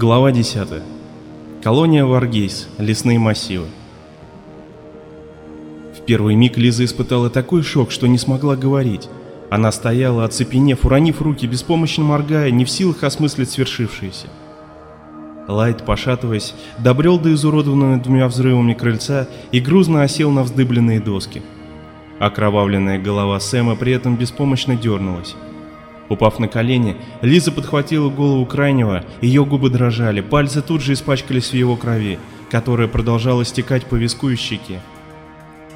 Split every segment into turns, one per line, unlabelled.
Глава 10. Колония Варгейс. Лесные массивы. В первый миг Лиза испытала такой шок, что не смогла говорить. Она стояла, оцепенев, уронив руки, беспомощно моргая, не в силах осмыслить свершившееся. Лайт, пошатываясь, добрел до изуродованного двумя взрывами крыльца и грузно осел на вздыбленные доски. Окровавленная голова Сэма при этом беспомощно дернулась. Упав на колени, Лиза подхватила голову крайнего, ее губы дрожали, пальцы тут же испачкались в его крови, которая продолжала стекать по виску и щеке.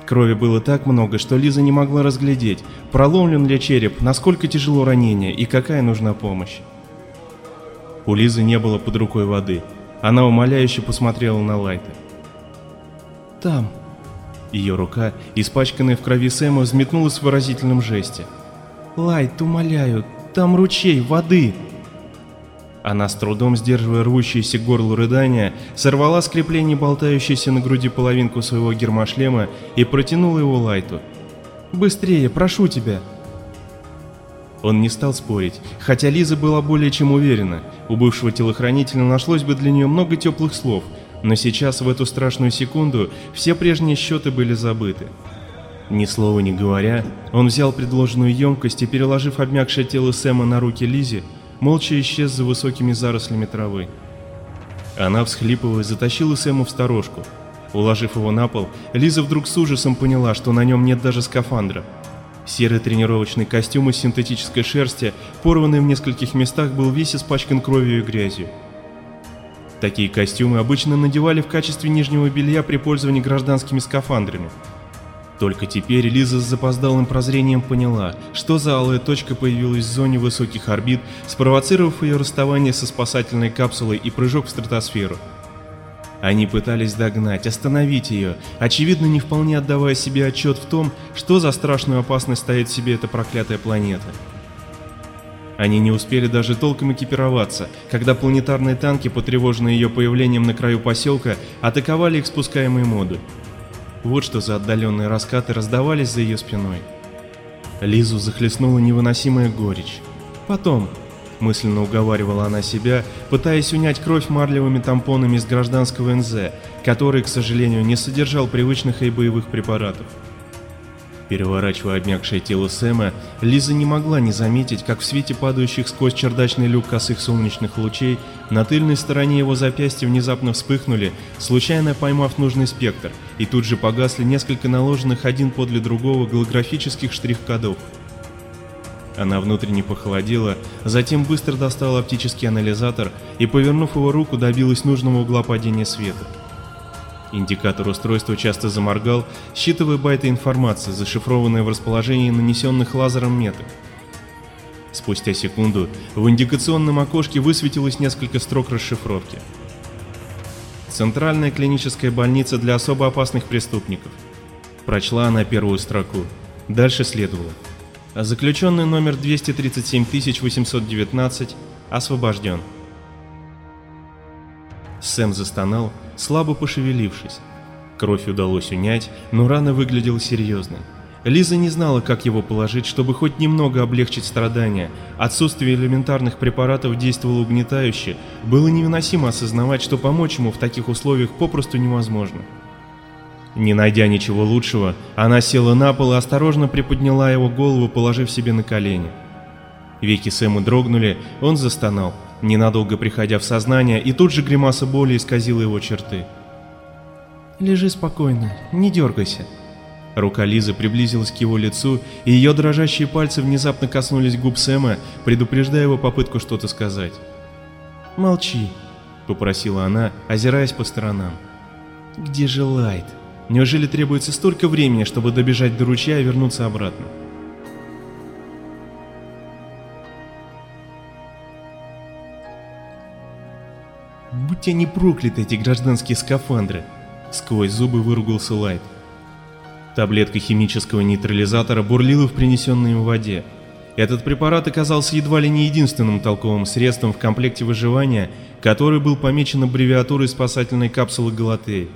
Крови было так много, что Лиза не могла разглядеть, проломлен ли череп, насколько тяжело ранение и какая нужна помощь. У Лизы не было под рукой воды. Она умоляюще посмотрела на Лайта. «Там». Ее рука, испачканная в крови Сэма, взметнулась в выразительном жесте. «Лайт, умоляю, там ручей воды!» Она с трудом, сдерживая рвущиеся к горлу рыдания, сорвала с крепления болтающейся на груди половинку своего гермошлема и протянула его Лайту. «Быстрее, прошу тебя!» Он не стал спорить, хотя Лиза была более чем уверена, у бывшего телохранителя нашлось бы для нее много теплых слов, но сейчас, в эту страшную секунду, все прежние счеты были забыты. Ни слова не говоря, он взял предложенную емкость и, переложив обмякшее тело Сэма на руки Лизи, молча исчез за высокими зарослями травы. Она, всхлипывая, затащила Сэма в сторожку. Уложив его на пол, Лиза вдруг с ужасом поняла, что на нем нет даже скафандра. Серый тренировочный костюм из синтетической шерсти, порванный в нескольких местах, был весь испачкан кровью и грязью. Такие костюмы обычно надевали в качестве нижнего белья при пользовании гражданскими скафандрами – только теперь Лиза с запоздалым прозрением поняла, что за алая точка появилась в зоне высоких орбит, спровоцировав ее расставание со спасательной капсулой и прыжок в стратосферу. Они пытались догнать, остановить ее, очевидно не вполне отдавая себе отчет в том, что за страшную опасность стоит себе эта проклятая планета. Они не успели даже толком экипироваться, когда планетарные танки, потревоженные ее появлением на краю поселка, атаковали их спускаемый модуль. Вот что за отдаленные раскаты раздавались за ее спиной. Лизу захлестнула невыносимая горечь. Потом, мысленно уговаривала она себя, пытаясь унять кровь марлевыми тампонами из гражданского НЗ, который, к сожалению, не содержал привычных ей боевых препаратов. Переворачивая обмякшее тело Сэма, Лиза не могла не заметить, как в свете падающих сквозь чердачный люк косых солнечных лучей на тыльной стороне его запястья внезапно вспыхнули, случайно поймав нужный спектр, и тут же погасли несколько наложенных один подле другого голографических штрих-кодов. Она внутренне похолодела, затем быстро достала оптический анализатор и, повернув его руку, добилась нужного угла падения света. Индикатор устройства часто заморгал, считывая байты информации, зашифрованные в расположении нанесенных лазером меток. Спустя секунду в индикационном окошке высветилось несколько строк расшифровки. Центральная клиническая больница для особо опасных преступников. Прочла она первую строку. Дальше следовало. Заключенный номер 237819 освобожден. Сэм застонал, слабо пошевелившись. Кровь удалось унять, но рана выглядела серьезной. Лиза не знала, как его положить, чтобы хоть немного облегчить страдания. Отсутствие элементарных препаратов действовало угнетающе. Было невыносимо осознавать, что помочь ему в таких условиях попросту невозможно. Не найдя ничего лучшего, она села на пол и осторожно приподняла его голову, положив себе на колени. Веки Сэма дрогнули, он застонал ненадолго приходя в сознание, и тут же гримаса боли исказила его черты. «Лежи спокойно, не дергайся». Рука Лизы приблизилась к его лицу, и ее дрожащие пальцы внезапно коснулись губ Сэма, предупреждая его попытку что-то сказать. «Молчи», — попросила она, озираясь по сторонам. «Где же Лайт? Неужели требуется столько времени, чтобы добежать до ручья и вернуться обратно?» Будь они прокляты, эти гражданские скафандры! Сквозь зубы выругался Лайт. Таблетка химического нейтрализатора бурлила в принесенной им воде. Этот препарат оказался едва ли не единственным толковым средством в комплекте выживания, который был помечен аббревиатурой спасательной капсулы Галатеи.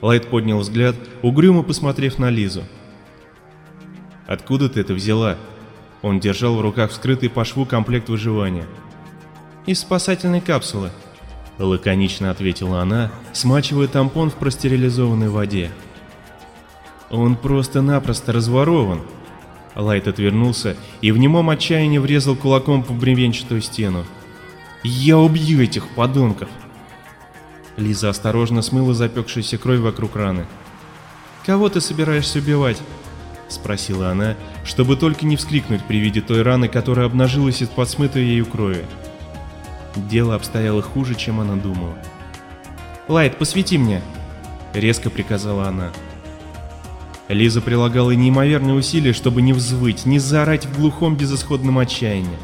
Лайт поднял взгляд, угрюмо посмотрев на Лизу. «Откуда ты это взяла?» Он держал в руках вскрытый по шву комплект выживания. Из спасательной капсулы», — лаконично ответила она, смачивая тампон в простерилизованной воде. «Он просто-напросто разворован». Лайт отвернулся и в немом отчаянии врезал кулаком по бревенчатую стену. «Я убью этих подонков!» Лиза осторожно смыла запекшуюся кровь вокруг раны. «Кого ты собираешься убивать?» — спросила она, чтобы только не вскрикнуть при виде той раны, которая обнажилась из-под смытой ею крови. Дело обстояло хуже, чем она думала. «Лайт, посвети мне!» — резко приказала она. Лиза прилагала неимоверные усилия, чтобы не взвыть, не заорать в глухом безысходном отчаянии.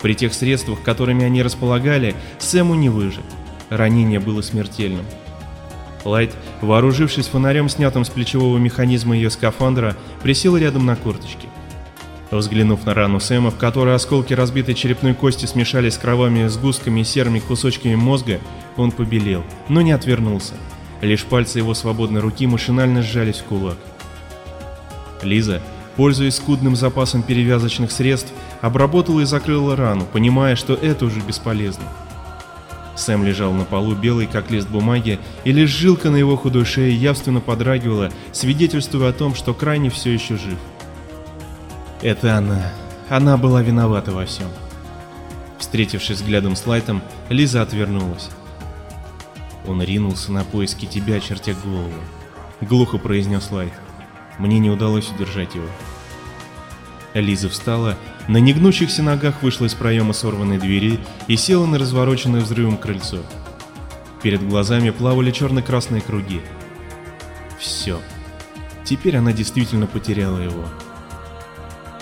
При тех средствах, которыми они располагали, Сэму не выжить. Ранение было смертельным. Лайт, вооружившись фонарем, снятым с плечевого механизма ее скафандра, присел рядом на корточки. Взглянув на рану Сэма, в которой осколки разбитой черепной кости смешались с кровавыми сгустками и серыми кусочками мозга, он побелел, но не отвернулся. Лишь пальцы его свободной руки машинально сжались в кулак. Лиза, пользуясь скудным запасом перевязочных средств, обработала и закрыла рану, понимая, что это уже бесполезно. Сэм лежал на полу белый, как лист бумаги, и лишь жилка на его худой шее явственно подрагивала, свидетельствуя о том, что крайне все еще жив. Это она. Она была виновата во всем. Встретившись взглядом с Лайтом, Лиза отвернулась. Он ринулся на поиски тебя, чертя голову. Глухо произнес Лайт. Мне не удалось удержать его. Лиза встала, на негнущихся ногах вышла из проема сорванной двери и села на развороченное взрывом крыльцо. Перед глазами плавали черно-красные круги. Все. Теперь она действительно потеряла его.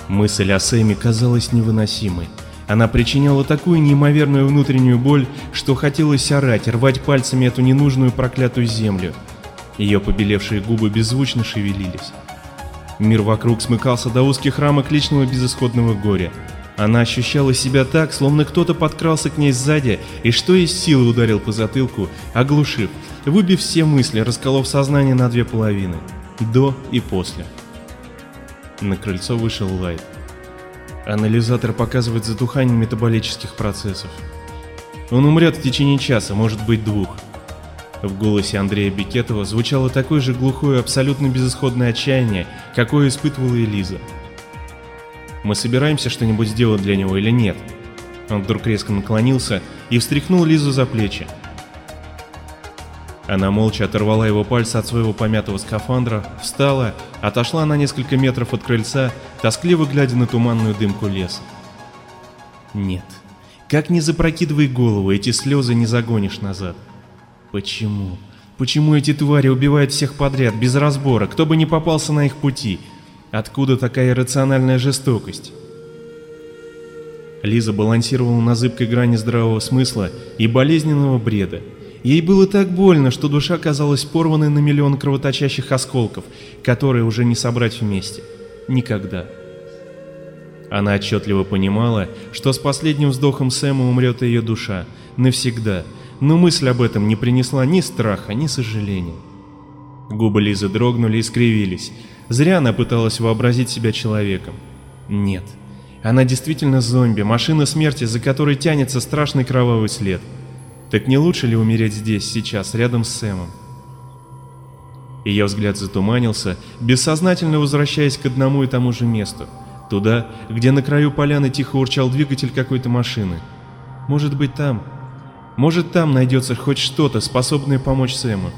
Мысль о Сэме казалась невыносимой. Она причиняла такую неимоверную внутреннюю боль, что хотелось орать, рвать пальцами эту ненужную проклятую землю. Ее побелевшие губы беззвучно шевелились. Мир вокруг смыкался до узких рамок личного безысходного горя. Она ощущала себя так, словно кто-то подкрался к ней сзади и что из силы ударил по затылку, оглушив, выбив все мысли, расколов сознание на две половины. До и после. На крыльцо вышел Лайт. Анализатор показывает затухание метаболических процессов. Он умрет в течение часа, может быть двух. В голосе Андрея Бекетова звучало такое же глухое, абсолютно безысходное отчаяние, какое испытывала и Лиза. «Мы собираемся что-нибудь сделать для него или нет?» Он вдруг резко наклонился и встряхнул Лизу за плечи. Она молча оторвала его пальцы от своего помятого скафандра, встала, отошла на несколько метров от крыльца, тоскливо глядя на туманную дымку леса. Нет, как ни запрокидывай голову, эти слезы не загонишь назад. Почему? Почему эти твари убивают всех подряд, без разбора, кто бы ни попался на их пути? Откуда такая иррациональная жестокость? Лиза балансировала на зыбкой грани здравого смысла и болезненного бреда. Ей было так больно, что душа казалась порванной на миллион кровоточащих осколков, которые уже не собрать вместе. Никогда. Она отчетливо понимала, что с последним вздохом Сэма умрет ее душа. Навсегда но мысль об этом не принесла ни страха, ни сожаления. Губы Лизы дрогнули и скривились. Зря она пыталась вообразить себя человеком. Нет. Она действительно зомби, машина смерти, за которой тянется страшный кровавый след. Так не лучше ли умереть здесь, сейчас, рядом с Сэмом? Ее взгляд затуманился, бессознательно возвращаясь к одному и тому же месту. Туда, где на краю поляны тихо урчал двигатель какой-то машины. Может быть там, может, там найдется хоть что-то, способное помочь Сэму.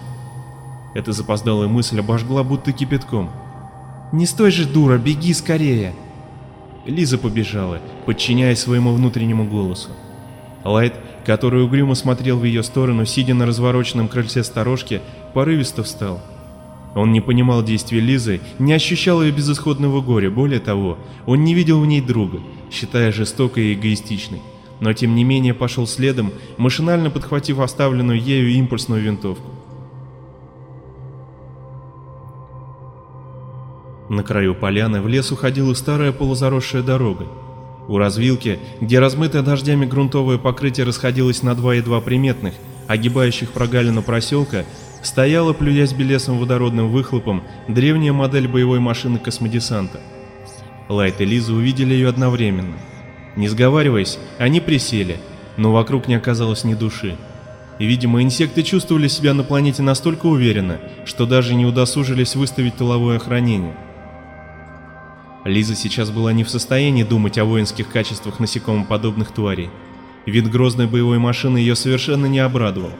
Эта запоздалая мысль обожгла будто кипятком. «Не стой же, дура, беги скорее!» Лиза побежала, подчиняясь своему внутреннему голосу. Лайт, который угрюмо смотрел в ее сторону, сидя на развороченном крыльце сторожки, порывисто встал. Он не понимал действий Лизы, не ощущал ее безысходного горя, более того, он не видел в ней друга, считая жестокой и эгоистичной но тем не менее пошел следом, машинально подхватив оставленную ею импульсную винтовку. На краю поляны в лес уходила старая полузаросшая дорога. У развилки, где размытое дождями грунтовое покрытие расходилось на два едва приметных, огибающих прогалину проселка, стояла, плюясь белесым водородным выхлопом, древняя модель боевой машины космодесанта. Лайт и Лиза увидели ее одновременно — не сговариваясь, они присели. но вокруг не оказалось ни души. И, видимо, инсекты чувствовали себя на планете настолько уверенно, что даже не удосужились выставить тыловое охранение. Лиза сейчас была не в состоянии думать о воинских качествах насекомоподобных тварей. Вид грозной боевой машины ее совершенно не обрадовал.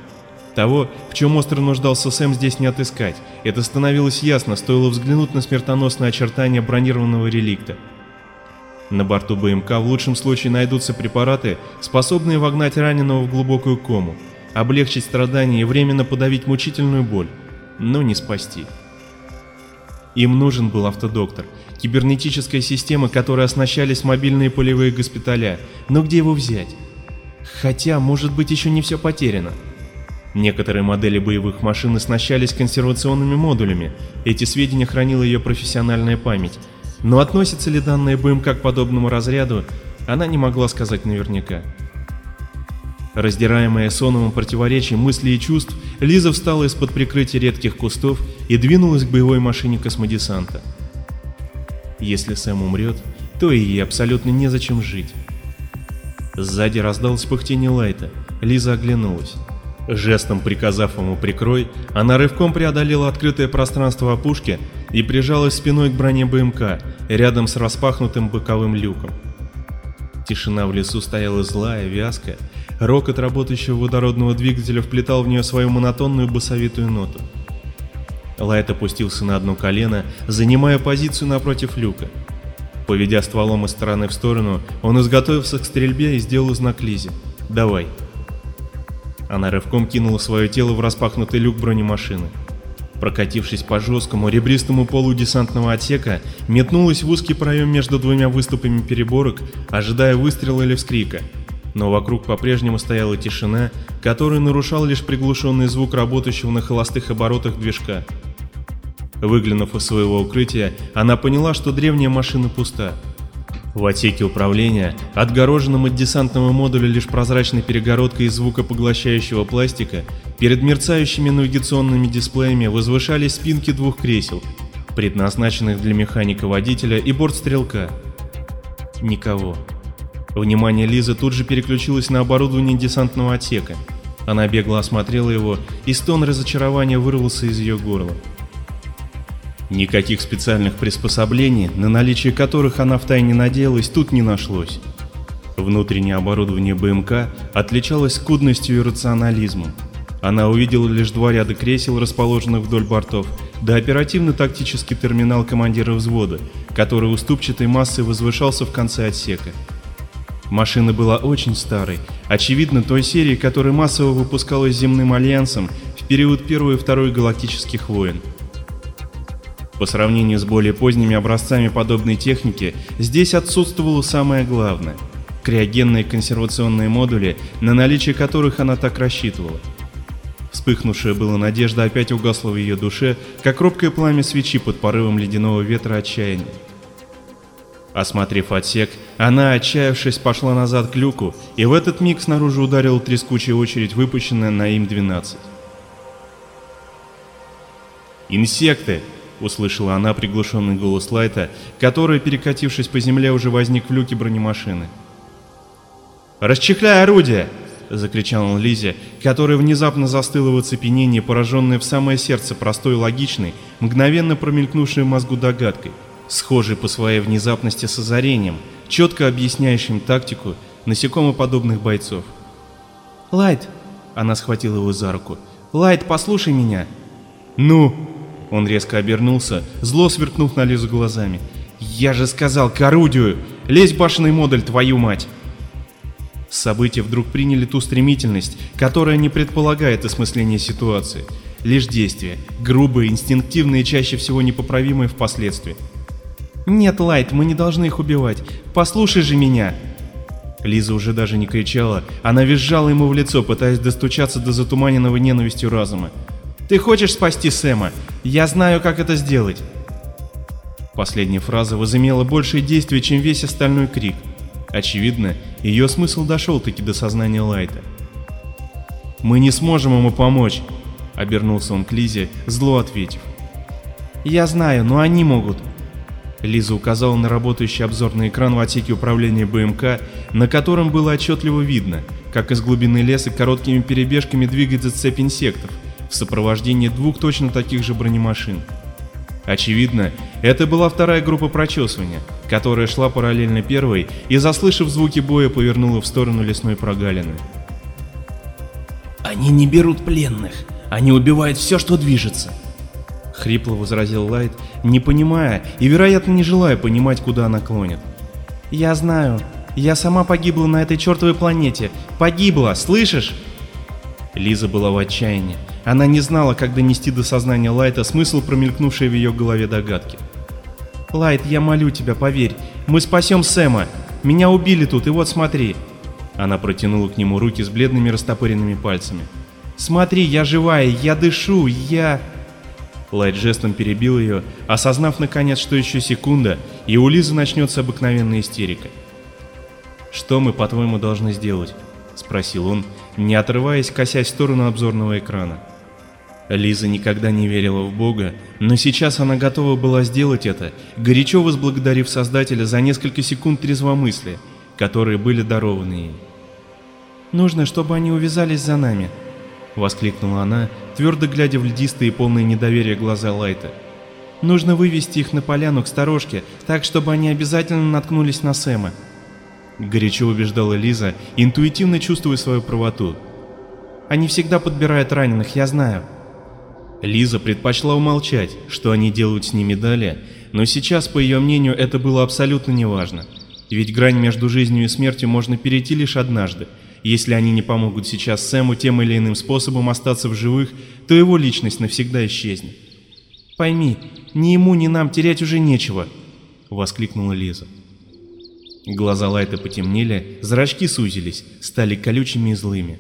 Того, в чем остро нуждался Сэм, здесь не отыскать. Это становилось ясно, стоило взглянуть на смертоносные очертания бронированного реликта. На борту БМК в лучшем случае найдутся препараты, способные вогнать раненого в глубокую кому, облегчить страдания и временно подавить мучительную боль, но не спасти. Им нужен был автодоктор, кибернетическая система, которой оснащались мобильные полевые госпиталя, но где его взять? Хотя, может быть, еще не все потеряно. Некоторые модели боевых машин оснащались консервационными модулями, эти сведения хранила ее профессиональная память, но относятся ли данные БМК к подобному разряду, она не могла сказать наверняка. Раздираемая соновым противоречием мыслей и чувств, Лиза встала из-под прикрытия редких кустов и двинулась к боевой машине космодесанта. Если Сэм умрет, то и ей абсолютно незачем жить. Сзади раздалось пыхтение Лайта. Лиза оглянулась. Жестом приказав ему прикрой, она рывком преодолела открытое пространство опушки и прижалась спиной к броне БМК, рядом с распахнутым боковым люком. Тишина в лесу стояла злая, вязкая, рокот работающего водородного двигателя вплетал в нее свою монотонную басовитую ноту. Лайт опустился на одно колено, занимая позицию напротив люка. Поведя стволом из стороны в сторону, он изготовился к стрельбе и сделал знак Лизе. «Давай». Она рывком кинула свое тело в распахнутый люк бронемашины. Прокатившись по жесткому ребристому полу десантного отсека, метнулась в узкий проем между двумя выступами переборок, ожидая выстрела или вскрика. Но вокруг по-прежнему стояла тишина, которую нарушал лишь приглушенный звук работающего на холостых оборотах движка. Выглянув из своего укрытия, она поняла, что древняя машина пуста. В отсеке управления, отгороженном от десантного модуля лишь прозрачной перегородкой из звукопоглощающего пластика, перед мерцающими навигационными дисплеями возвышались спинки двух кресел, предназначенных для механика-водителя и бортстрелка. Никого. Внимание Лизы тут же переключилось на оборудование десантного отсека. Она бегло осмотрела его, и стон разочарования вырвался из ее горла. Никаких специальных приспособлений, на наличие которых она втайне надеялась, тут не нашлось. Внутреннее оборудование БМК отличалось скудностью и рационализмом. Она увидела лишь два ряда кресел, расположенных вдоль бортов, да оперативно-тактический терминал командира взвода, который уступчатой массой возвышался в конце отсека. Машина была очень старой, очевидно той серии, которая массово выпускалась земным альянсом в период Первой и Второй галактических войн. По сравнению с более поздними образцами подобной техники, здесь отсутствовало самое главное – криогенные консервационные модули, на наличие которых она так рассчитывала. Вспыхнувшая была надежда опять угасла в ее душе, как робкое пламя свечи под порывом ледяного ветра отчаяния. Осмотрев отсек, она, отчаявшись, пошла назад к люку, и в этот миг снаружи ударила трескучая очередь, выпущенная на им-12. «Инсекты!» — услышала она приглушенный голос Лайта, который, перекатившись по земле, уже возник в люке бронемашины. «Расчехляй орудие!» — закричал он Лизе, которая внезапно застыла в оцепенении, пораженная в самое сердце простой, логичной, мгновенно промелькнувшей в мозгу догадкой, схожей по своей внезапности с озарением, четко объясняющим тактику насекомоподобных бойцов. «Лайт!» — она схватила его за руку. «Лайт, послушай меня!» «Ну!» Он резко обернулся, зло сверкнув на Лизу глазами. «Я же сказал, к орудию! Лезь башенный модуль, твою мать!» События вдруг приняли ту стремительность, которая не предполагает осмысления ситуации. Лишь действия, грубые, инстинктивные и чаще всего непоправимые впоследствии. «Нет, Лайт, мы не должны их убивать. Послушай же меня!» Лиза уже даже не кричала, она визжала ему в лицо, пытаясь достучаться до затуманенного ненавистью разума. Ты хочешь спасти Сэма? Я знаю, как это сделать. Последняя фраза возымела большее действие, чем весь остальной крик. Очевидно, ее смысл дошел таки до сознания Лайта. «Мы не сможем ему помочь», — обернулся он к Лизе, зло ответив. «Я знаю, но они могут». Лиза указала на работающий обзорный экран в отсеке управления БМК, на котором было отчетливо видно — как из глубины леса короткими перебежками двигается цепь инсектов в сопровождении двух точно таких же бронемашин. Очевидно, это была вторая группа прочесывания, которая шла параллельно первой и, заслышав звуки боя, повернула в сторону лесной прогалины.
«Они не берут пленных, они убивают все, что движется», —
хрипло возразил Лайт, не понимая и, вероятно, не желая понимать, куда она клонит. «Я знаю, я сама погибла на этой чертовой планете. Погибла, слышишь?» Лиза была в отчаянии. Она не знала, как донести до сознания Лайта смысл промелькнувшей в ее голове догадки. «Лайт, я молю тебя, поверь, мы спасем Сэма. Меня убили тут, и вот смотри». Она протянула к нему руки с бледными растопыренными пальцами. «Смотри, я живая, я дышу, я...» Лайт жестом перебил ее, осознав наконец, что еще секунда, и у Лизы начнется обыкновенная истерика. «Что мы, по-твоему, должны сделать?» — спросил он, не отрываясь, косясь в сторону обзорного экрана. Лиза никогда не верила в Бога, но сейчас она готова была сделать это, горячо возблагодарив Создателя за несколько секунд трезвомыслия, которые были дарованы ей. «Нужно, чтобы они увязались за нами», — воскликнула она, твердо глядя в льдистые полные недоверия глаза Лайта. «Нужно вывести их на поляну к сторожке, так, чтобы они обязательно наткнулись на Сэма». Горячо убеждала Лиза, интуитивно чувствуя свою правоту. «Они всегда подбирают раненых, я знаю». Лиза предпочла умолчать, что они делают с ними далее, но сейчас, по ее мнению, это было абсолютно неважно. Ведь грань между жизнью и смертью можно перейти лишь однажды. Если они не помогут сейчас Сэму тем или иным способом остаться в живых, то его личность навсегда исчезнет. «Пойми, ни ему, ни нам терять уже нечего», — воскликнула Лиза. Глаза Лайта потемнели, зрачки сузились, стали колючими и злыми.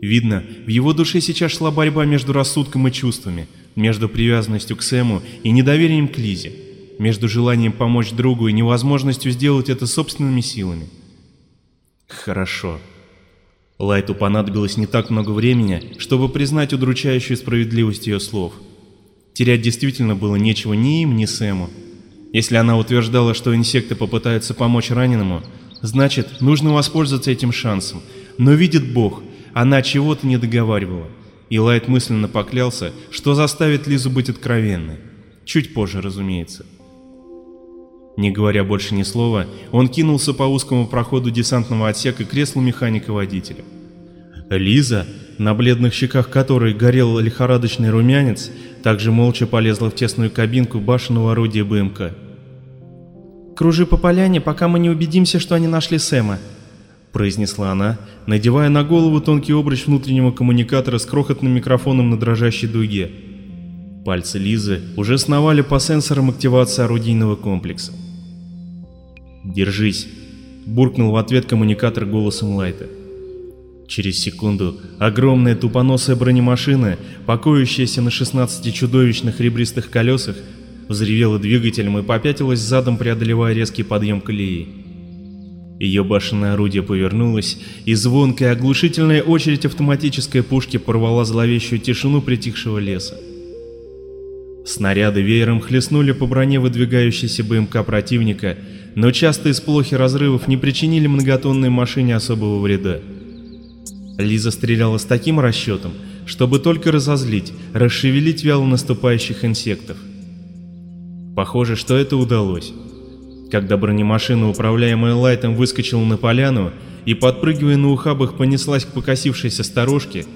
Видно, в его душе сейчас шла борьба между рассудком и чувствами, между привязанностью к Сэму и недоверием к Лизе, между желанием помочь другу и невозможностью сделать это собственными силами. Хорошо. Лайту понадобилось не так много времени, чтобы признать удручающую справедливость ее слов. Терять действительно было нечего ни им, ни Сэму. Если она утверждала, что инсекты попытаются помочь раненому, значит, нужно воспользоваться этим шансом. Но видит Бог, она чего-то не договаривала. И Лайт мысленно поклялся, что заставит Лизу быть откровенной. Чуть позже, разумеется. Не говоря больше ни слова, он кинулся по узкому проходу десантного отсека к креслу механика-водителя. Лиза, на бледных щеках которой горел лихорадочный румянец, также молча полезла в тесную кабинку башенного орудия БМК. «Кружи по поляне, пока мы не убедимся, что они нашли Сэма», — произнесла она, надевая на голову тонкий обруч внутреннего коммуникатора с крохотным микрофоном на дрожащей дуге. Пальцы Лизы уже сновали по сенсорам активации орудийного комплекса. «Держись», — буркнул в ответ коммуникатор голосом Лайта. Через секунду огромная тупоносая бронемашина, покоящаяся на 16 чудовищных ребристых колесах, взревела двигателем и попятилась задом, преодолевая резкий подъем колеи. Ее башенное орудие повернулось, и звонкая оглушительная очередь автоматической пушки порвала зловещую тишину притихшего леса. Снаряды веером хлестнули по броне выдвигающейся БМК противника, но частые сплохи разрывов не причинили многотонной машине особого вреда. Лиза стреляла с таким расчетом, чтобы только разозлить, расшевелить вяло наступающих инсектов. Похоже, что это удалось. Когда бронемашина, управляемая Лайтом, выскочила на поляну и, подпрыгивая на ухабах, понеслась к покосившейся сторожке,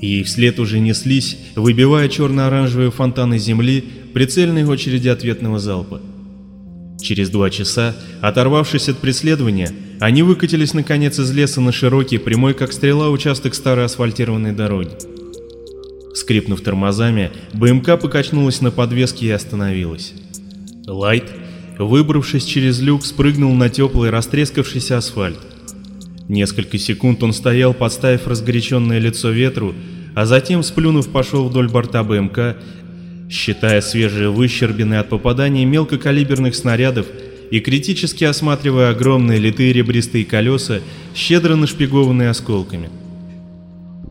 ей вслед уже неслись, выбивая черно-оранжевые фонтаны земли, прицельные очереди ответного залпа. Через два часа, оторвавшись от преследования, они выкатились наконец из леса на широкий, прямой как стрела участок старой асфальтированной дороги. Скрипнув тормозами, БМК покачнулась на подвеске и остановилась. Лайт, выбравшись через люк, спрыгнул на теплый растрескавшийся асфальт. Несколько секунд он стоял, подставив разгоряченное лицо ветру, а затем, сплюнув, пошел вдоль борта БМК, считая свежие выщербины от попадания мелкокалиберных снарядов и критически осматривая огромные литые ребристые колеса, щедро нашпигованные осколками.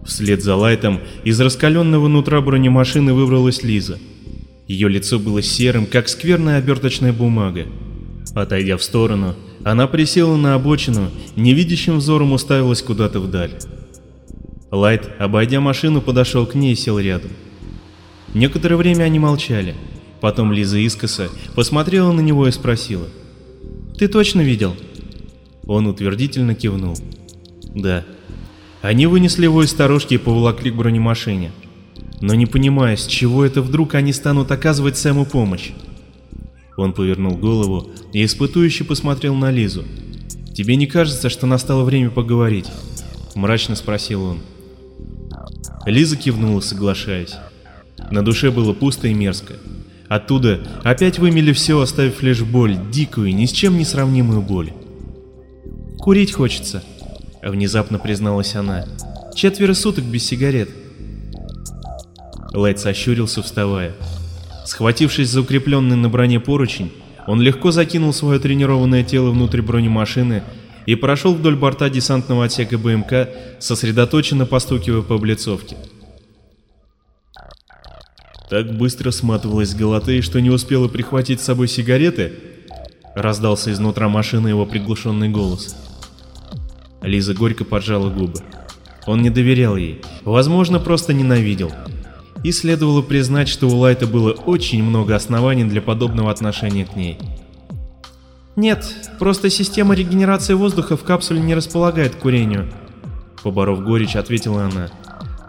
Вслед за Лайтом из раскаленного нутра бронемашины выбралась Лиза. Ее лицо было серым, как скверная оберточная бумага. Отойдя в сторону, она присела на обочину, невидящим взором уставилась куда-то вдаль. Лайт, обойдя машину, подошел к ней и сел рядом. Некоторое время они молчали. Потом Лиза искоса посмотрела на него и спросила. «Ты точно видел?» Он утвердительно кивнул. «Да». Они вынесли его из сторожки и поволокли к бронемашине. Но не понимая, с чего это вдруг они станут оказывать Сэму помощь. Он повернул голову и испытующе посмотрел на Лизу. «Тебе не кажется, что настало время поговорить?» — мрачно спросил он. Лиза кивнула, соглашаясь. На душе было пусто и мерзко. Оттуда опять вымели все, оставив лишь боль, дикую, ни с чем не сравнимую боль. «Курить хочется», — внезапно призналась она. «Четверо суток без сигарет». Лайт сощурился, вставая. Схватившись за укрепленный на броне поручень, он легко закинул свое тренированное тело внутрь бронемашины и прошел вдоль борта десантного отсека БМК, сосредоточенно постукивая по облицовке. Так быстро сматывалась Галатея, что не успела прихватить с собой сигареты, раздался изнутра машины его приглушенный голос. Лиза горько поджала губы. Он не доверял ей, возможно, просто ненавидел. И следовало признать, что у Лайта было очень много оснований для подобного отношения к ней. «Нет, просто система регенерации воздуха в капсуле не располагает к курению», — поборов горечь, ответила она.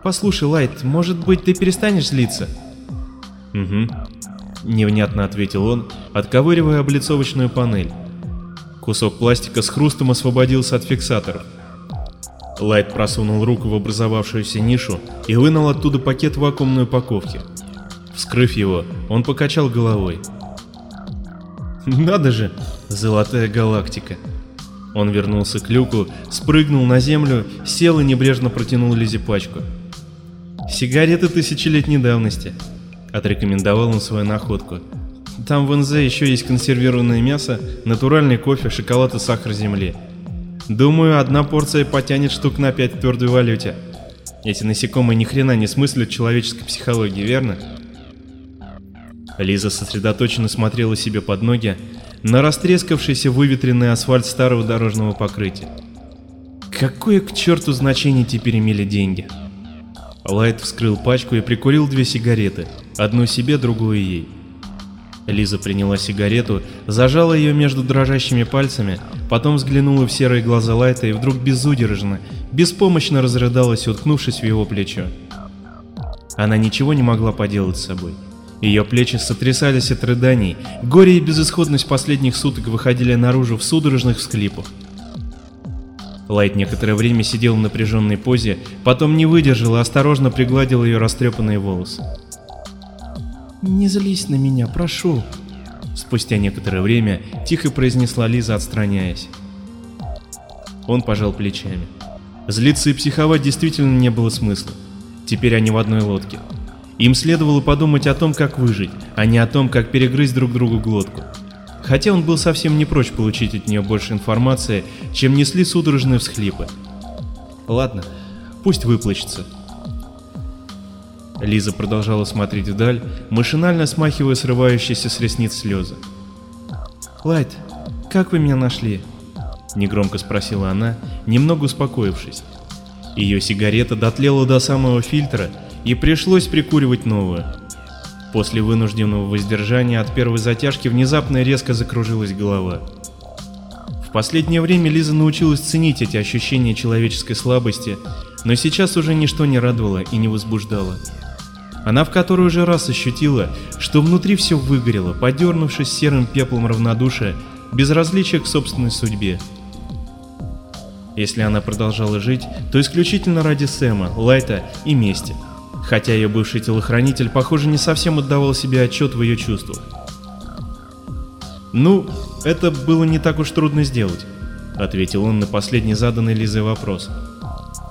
«Послушай, Лайт, может быть, ты перестанешь злиться?» «Угу», — невнятно ответил он, отковыривая облицовочную панель. Кусок пластика с хрустом освободился от фиксаторов. Лайт просунул руку в образовавшуюся нишу и вынул оттуда пакет вакуумной упаковки. Вскрыв его, он покачал головой. «Надо же, золотая галактика!» Он вернулся к люку, спрыгнул на землю, сел и небрежно протянул Лизе пачку. «Сигареты тысячелетней давности», — отрекомендовал он свою находку. «Там в НЗ еще есть консервированное мясо, натуральный кофе, шоколад и сахар земли. Думаю, одна порция потянет штук на 5 в твердой валюте. Эти насекомые ни хрена не смыслят человеческой психологии, верно? Лиза сосредоточенно смотрела себе под ноги на растрескавшийся выветренный асфальт старого дорожного покрытия. Какое к черту значение теперь имели деньги? Лайт вскрыл пачку и прикурил две сигареты, одну себе, другую ей. Лиза приняла сигарету, зажала ее между дрожащими пальцами, потом взглянула в серые глаза Лайта и вдруг безудержно, беспомощно разрыдалась, уткнувшись в его плечо. Она ничего не могла поделать с собой. Ее плечи сотрясались от рыданий, горе и безысходность последних суток выходили наружу в судорожных всклипах. Лайт некоторое время сидел в напряженной позе, потом не выдержал и осторожно пригладил ее растрепанные волосы. «Не злись на меня, прошу!» Спустя некоторое время тихо произнесла Лиза, отстраняясь. Он пожал плечами. Злиться и психовать действительно не было смысла. Теперь они в одной лодке. Им следовало подумать о том, как выжить, а не о том, как перегрызть друг другу глотку. Хотя он был совсем не прочь получить от нее больше информации, чем несли судорожные всхлипы. Ладно, пусть выплачется. Лиза продолжала смотреть вдаль, машинально смахивая срывающиеся с ресниц слезы. «Лайт, как вы меня нашли?» — негромко спросила она, немного успокоившись. Ее сигарета дотлела до самого фильтра, и пришлось прикуривать новую. После вынужденного воздержания от первой затяжки внезапно и резко закружилась голова. В последнее время Лиза научилась ценить эти ощущения человеческой слабости, но сейчас уже ничто не радовало и не возбуждало. Она в который уже раз ощутила, что внутри все выгорело, подернувшись серым пеплом равнодушия, безразличия к собственной судьбе. Если она продолжала жить, то исключительно ради Сэма, Лайта и мести, хотя ее бывший телохранитель, похоже, не совсем отдавал себе отчет в ее чувствах. «Ну, это было не так уж трудно сделать», — ответил он на последний заданный Лизой вопрос.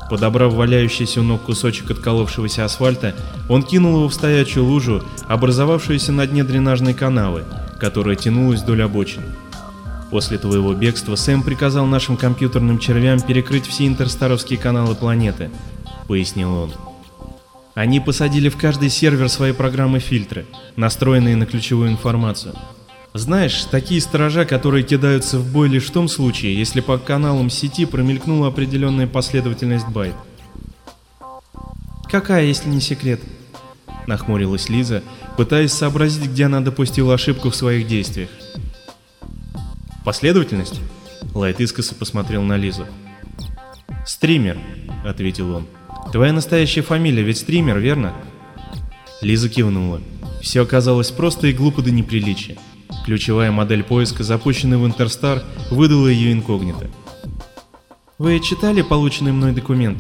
Подобрав валяющийся у ног кусочек отколовшегося асфальта, он кинул его в стоячую лужу, образовавшуюся на дне дренажной канавы, которая тянулась вдоль обочины. После твоего бегства Сэм приказал нашим компьютерным червям перекрыть все интерстаровские каналы планеты, пояснил он. Они посадили в каждый сервер свои программы-фильтры, настроенные на ключевую информацию. Знаешь, такие сторожа, которые кидаются в бой лишь в том случае, если по каналам сети промелькнула определенная последовательность байт.
«Какая, если не секрет?»
— нахмурилась Лиза, пытаясь сообразить, где она допустила ошибку в своих действиях. «Последовательность?» — Лайт искоса посмотрел на Лизу. «Стример», — ответил он. «Твоя настоящая фамилия ведь стример, верно?» Лиза кивнула. Все оказалось просто и глупо до неприличия. Ключевая модель поиска, запущенная в Интерстар, выдала ее инкогнито.
«Вы читали полученный мной документ?»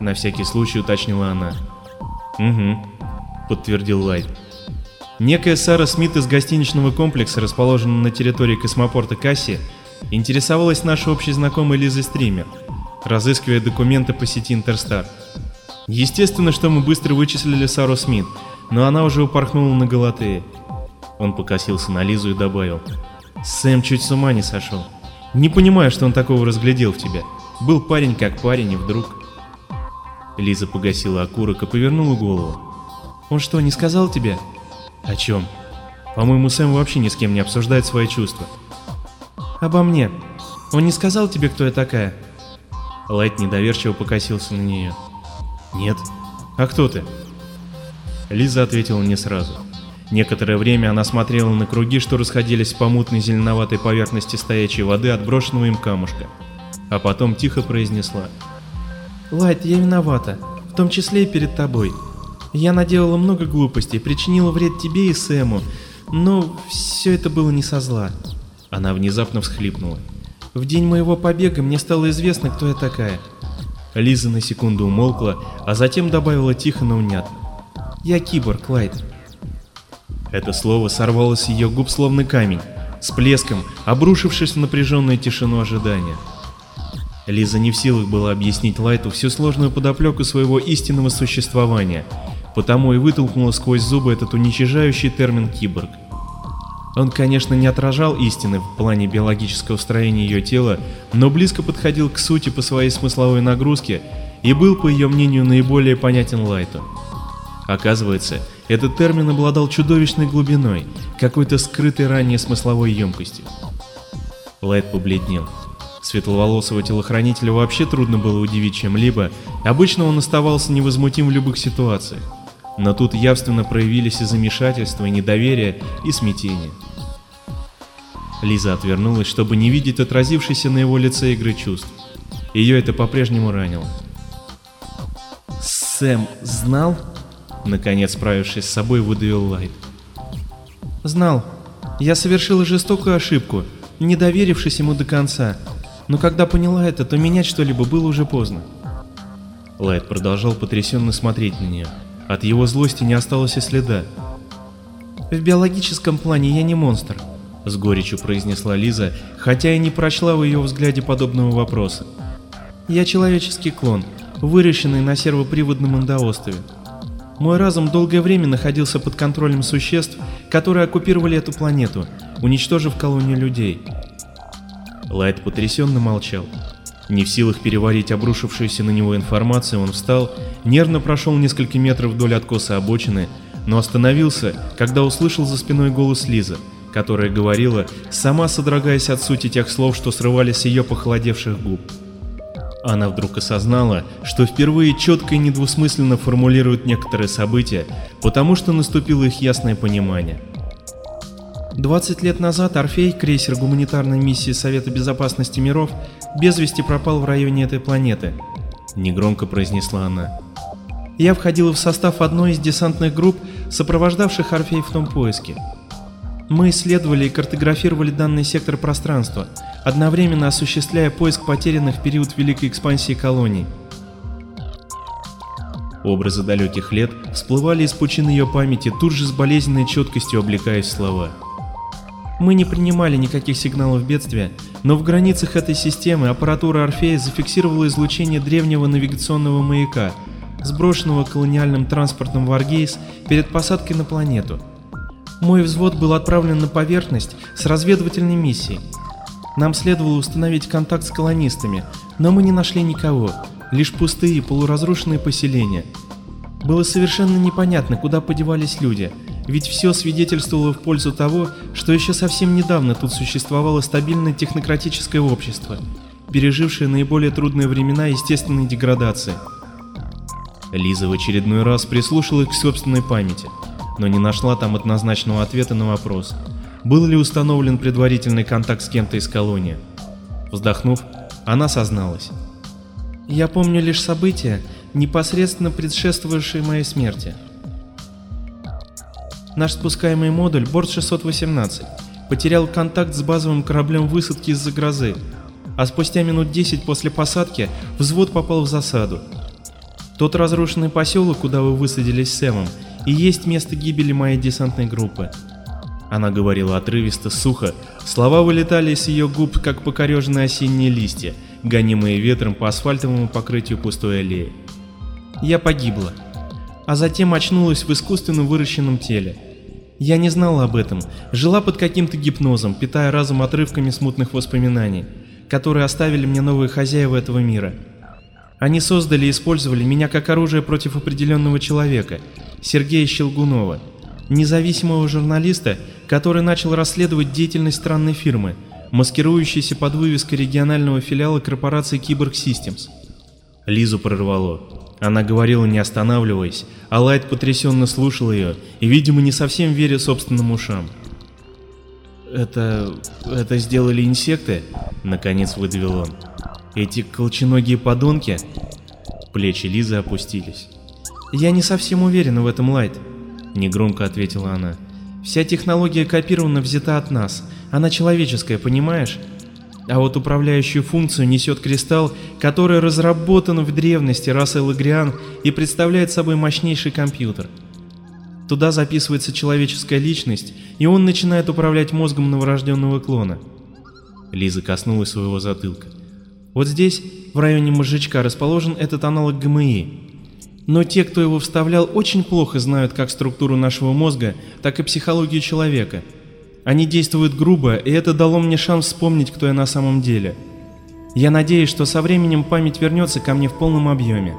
На всякий случай уточнила она. «Угу», — подтвердил Лайт. Некая Сара Смит из гостиничного комплекса, расположенного на территории космопорта Касси, интересовалась нашей общей знакомой Лизой Стример, разыскивая документы по сети Интерстар. Естественно, что мы быстро вычислили Сару Смит, но она уже упорхнула на Галатее. Он покосился на Лизу и добавил. «Сэм чуть с ума не сошел. Не понимаю, что он такого разглядел в тебя. Был парень как парень, и вдруг...» Лиза погасила окурок и повернула голову.
«Он что, не сказал тебе?»
«О чем?» «По-моему, Сэм вообще ни с кем не обсуждает свои чувства».
«Обо мне. Он не сказал тебе, кто я такая?»
Лайт недоверчиво покосился на нее. «Нет. А кто ты?» Лиза ответила не сразу. Некоторое время она смотрела на круги, что расходились по мутной зеленоватой поверхности стоячей воды от брошенного им камушка, а потом тихо произнесла.
«Лайт, я виновата, в том числе и перед тобой. Я наделала много глупостей, причинила вред тебе и Сэму, но все это было не со зла».
Она внезапно всхлипнула.
«В день моего побега мне стало известно, кто я такая».
Лиза на секунду умолкла, а затем добавила тихо, но внятно.
«Я киборг, Лайт.
Это слово сорвалось с ее губ словно камень, с плеском, обрушившись в напряженную тишину ожидания. Лиза не в силах была объяснить Лайту всю сложную подоплеку своего истинного существования, потому и вытолкнула сквозь зубы этот уничижающий термин «киборг». Он, конечно, не отражал истины в плане биологического строения ее тела, но близко подходил к сути по своей смысловой нагрузке и был, по ее мнению, наиболее понятен Лайту. Оказывается, этот термин обладал чудовищной глубиной, какой-то скрытой ранее смысловой емкостью. Лайт побледнел. Светловолосого телохранителя вообще трудно было удивить чем-либо, обычно он оставался невозмутим в любых ситуациях. Но тут явственно проявились и замешательство, и недоверие, и смятение. Лиза отвернулась, чтобы не видеть отразившейся на его лице игры чувств. Ее это по-прежнему ранило.
«Сэм знал?»
Наконец, справившись с собой, выдавил Лайт.
«Знал. Я совершила жестокую ошибку, не доверившись ему до конца. Но когда поняла это, то менять что-либо было уже поздно».
Лайт продолжал потрясенно смотреть на нее. От его злости не осталось и следа.
«В биологическом плане я не монстр», —
с горечью произнесла Лиза, хотя и не прочла в ее взгляде подобного вопроса.
«Я человеческий клон, выращенный на сервоприводном эндоострове. Мой разум долгое время находился под контролем существ, которые оккупировали эту планету, уничтожив колонию людей.
Лайт потрясенно молчал. Не в силах переварить обрушившуюся на него информацию, он встал, нервно прошел несколько метров вдоль откоса обочины, но остановился, когда услышал за спиной голос Лизы, которая говорила, сама содрогаясь от сути тех слов, что срывались с ее похолодевших губ. Она вдруг осознала, что впервые четко и недвусмысленно формулирует некоторые события, потому что наступило их ясное понимание.
20 лет назад Орфей, крейсер гуманитарной миссии Совета Безопасности миров, без вести пропал в районе этой планеты. Негромко произнесла она. Я входила в состав одной из десантных групп, сопровождавших Орфей в том поиске. Мы исследовали и картографировали данный сектор пространства, одновременно осуществляя поиск потерянных в период Великой экспансии колоний.
Образы далеких лет всплывали из пучин ее памяти, тут же с болезненной четкостью облекаясь в слова.
Мы не принимали никаких сигналов бедствия, но в границах этой системы аппаратура Орфея зафиксировала излучение древнего навигационного маяка, сброшенного колониальным транспортом Варгейс перед посадкой на планету. Мой взвод был отправлен на поверхность с разведывательной миссией. Нам следовало установить контакт с колонистами, но мы не нашли никого, лишь пустые полуразрушенные поселения. Было совершенно непонятно, куда подевались люди, ведь все свидетельствовало в пользу того, что еще совсем недавно тут существовало стабильное технократическое общество, пережившее наиболее трудные времена естественной деградации.
Лиза в очередной раз прислушалась к собственной памяти, но не нашла там однозначного ответа на вопрос, был ли установлен предварительный контакт с кем-то из колонии. Вздохнув, она созналась.
Я помню лишь события, непосредственно предшествовавшие моей смерти. Наш спускаемый модуль, борт 618, потерял контакт с базовым кораблем высадки из-за грозы, а спустя минут 10 после посадки взвод попал в засаду. Тот разрушенный поселок, куда вы высадились с Сэмом, и есть место гибели моей десантной группы. Она говорила отрывисто, сухо, слова вылетали из ее губ, как покореженные осенние листья, гонимые ветром по асфальтовому покрытию пустой аллеи. Я погибла, а затем очнулась в искусственно выращенном теле. Я не знала об этом, жила под каким-то гипнозом, питая разум отрывками смутных воспоминаний, которые оставили мне новые хозяева этого мира. Они создали и использовали меня как оружие против определенного человека, Сергея Щелгунова, независимого журналиста, который начал расследовать деятельность странной фирмы, маскирующейся под вывеской регионального филиала корпорации Cyborg Systems.
Лизу прорвало. Она говорила не останавливаясь, а Лайт потрясенно слушал ее и, видимо, не совсем веря собственным ушам.
«Это... это сделали инсекты?» — наконец выдавил он. «Эти колченогие подонки?»
Плечи Лизы опустились.
«Я не совсем уверена в этом, Лайт», — негромко ответила она. «Вся технология копирована взята от нас. Она человеческая, понимаешь? А вот управляющую функцию несет кристалл, который разработан в древности расой Лагриан и представляет собой мощнейший компьютер. Туда записывается человеческая личность, и он начинает управлять мозгом новорожденного клона.
Лиза коснулась своего затылка.
Вот здесь, в районе мозжечка, расположен этот аналог ГМИ. Но те, кто его вставлял, очень плохо знают как структуру нашего мозга, так и психологию человека. Они действуют грубо, и это дало мне шанс вспомнить, кто я на самом деле. Я надеюсь, что со временем память вернется ко мне в полном объеме.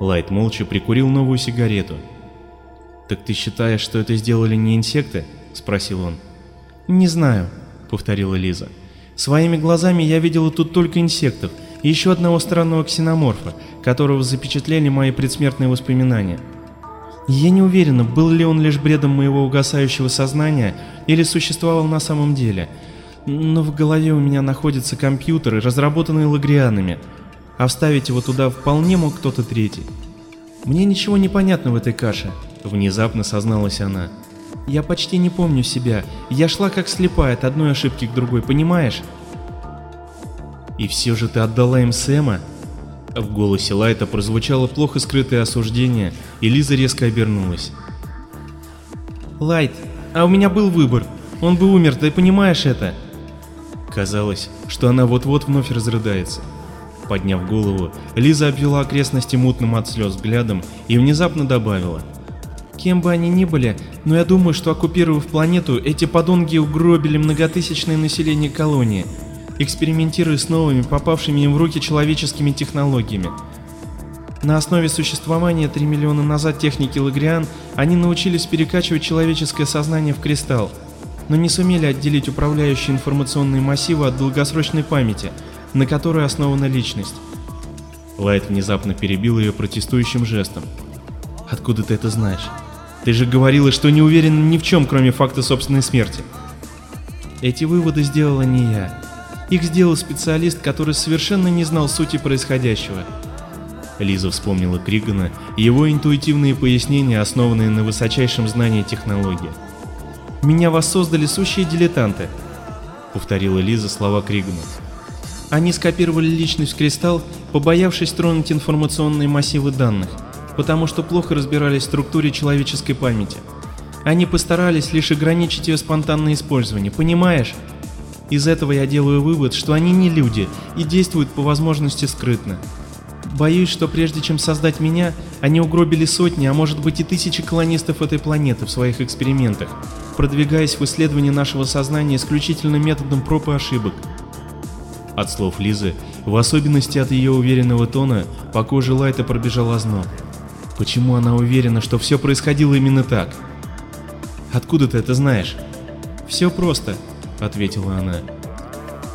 Лайт молча прикурил новую сигарету. «Так ты считаешь, что это сделали не инсекты?» – спросил он.
«Не знаю», – повторила Лиза. «Своими глазами я видела тут только инсектов и еще одного странного ксеноморфа, которого запечатлели мои предсмертные воспоминания. Я не уверена, был ли он лишь бредом моего угасающего сознания или существовал на самом деле, но в голове у меня находятся компьютеры, разработанные лагрианами, а вставить его туда вполне мог кто-то третий. Мне ничего не понятно в этой каше, внезапно созналась она. Я почти не помню себя, я шла как слепая от одной ошибки к другой, понимаешь?
И все же ты отдала им Сэма? В голосе Лайта прозвучало плохо скрытое осуждение, и Лиза резко обернулась.
Лайт, а у меня был выбор. Он бы умер, ты понимаешь это?
Казалось, что она вот-вот вновь разрыдается. Подняв голову, Лиза обвела окрестности мутным от слез взглядом и внезапно добавила.
Кем бы они ни были, но я думаю, что оккупировав планету, эти подонги угробили многотысячное население колонии, экспериментируя с новыми, попавшими им в руки человеческими технологиями. На основе существования 3 миллиона назад техники Лагриан они научились перекачивать человеческое сознание в кристалл, но не сумели отделить управляющие информационные массивы от долгосрочной памяти, на которой основана личность.
Лайт внезапно перебил ее протестующим жестом. «Откуда ты это знаешь? Ты же говорила, что не уверена ни в чем, кроме факта собственной смерти».
Эти выводы сделала не я. Их сделал специалист, который совершенно не знал сути происходящего.
Лиза вспомнила Кригана и его интуитивные пояснения, основанные на высочайшем знании технологии.
«Меня воссоздали сущие дилетанты», —
повторила Лиза слова Кригана.
«Они скопировали личность в кристалл, побоявшись тронуть информационные массивы данных, потому что плохо разбирались в структуре человеческой памяти. Они постарались лишь ограничить ее спонтанное использование, понимаешь? Из этого я делаю вывод, что они не люди и действуют по возможности скрытно. Боюсь, что прежде чем создать меня, они угробили сотни, а может быть и тысячи колонистов этой планеты в своих экспериментах, продвигаясь в исследовании нашего сознания исключительно методом проб и ошибок.
От слов Лизы, в особенности от ее уверенного тона, по коже Лайта пробежал озноб. Почему она уверена, что все происходило именно так?
Откуда ты это знаешь?
Все просто, ответила она.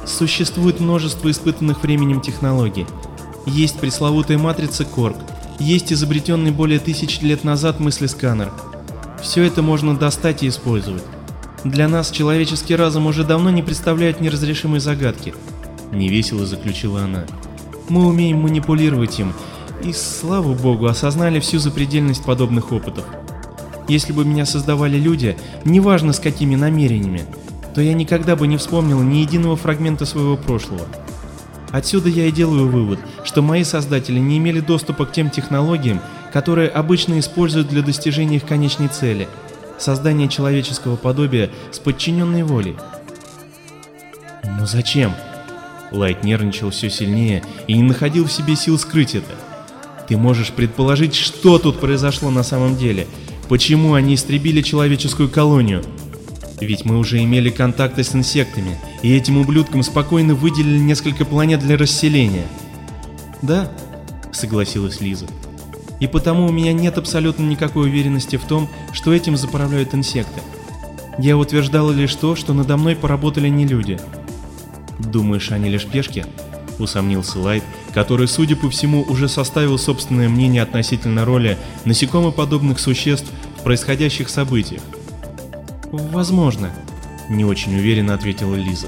Существует множество испытанных временем технологий. Есть пресловутая матрица Корг, есть изобретенный более тысячи лет назад мыслесканер. Все это можно достать и использовать. Для нас человеческий разум уже давно не представляет неразрешимой загадки. Невесело заключила она. Мы умеем манипулировать им, и, слава богу, осознали всю запредельность подобных опытов. Если бы меня создавали люди, неважно с какими намерениями, то я никогда бы не вспомнил ни единого фрагмента своего прошлого. Отсюда я и делаю вывод, что мои создатели не имели доступа к тем технологиям, которые обычно используют для достижения их конечной цели – создания человеческого подобия с подчиненной волей.
Но зачем? Лайт нервничал все сильнее и не находил в себе сил скрыть это. Ты можешь предположить, что тут произошло на самом деле, почему они истребили человеческую колонию, ведь мы уже имели контакты с инсектами, и этим ублюдкам спокойно выделили несколько планет для расселения.
Да, согласилась Лиза. И потому у меня нет абсолютно никакой уверенности в том, что этим заправляют инсекты. Я утверждала лишь то, что надо мной поработали не люди.
Думаешь, они лишь пешки? Усомнился Лайт, который, судя по всему, уже составил собственное мнение относительно роли насекомоподобных существ в происходящих событиях.
«Возможно», — не очень уверенно ответила Лиза.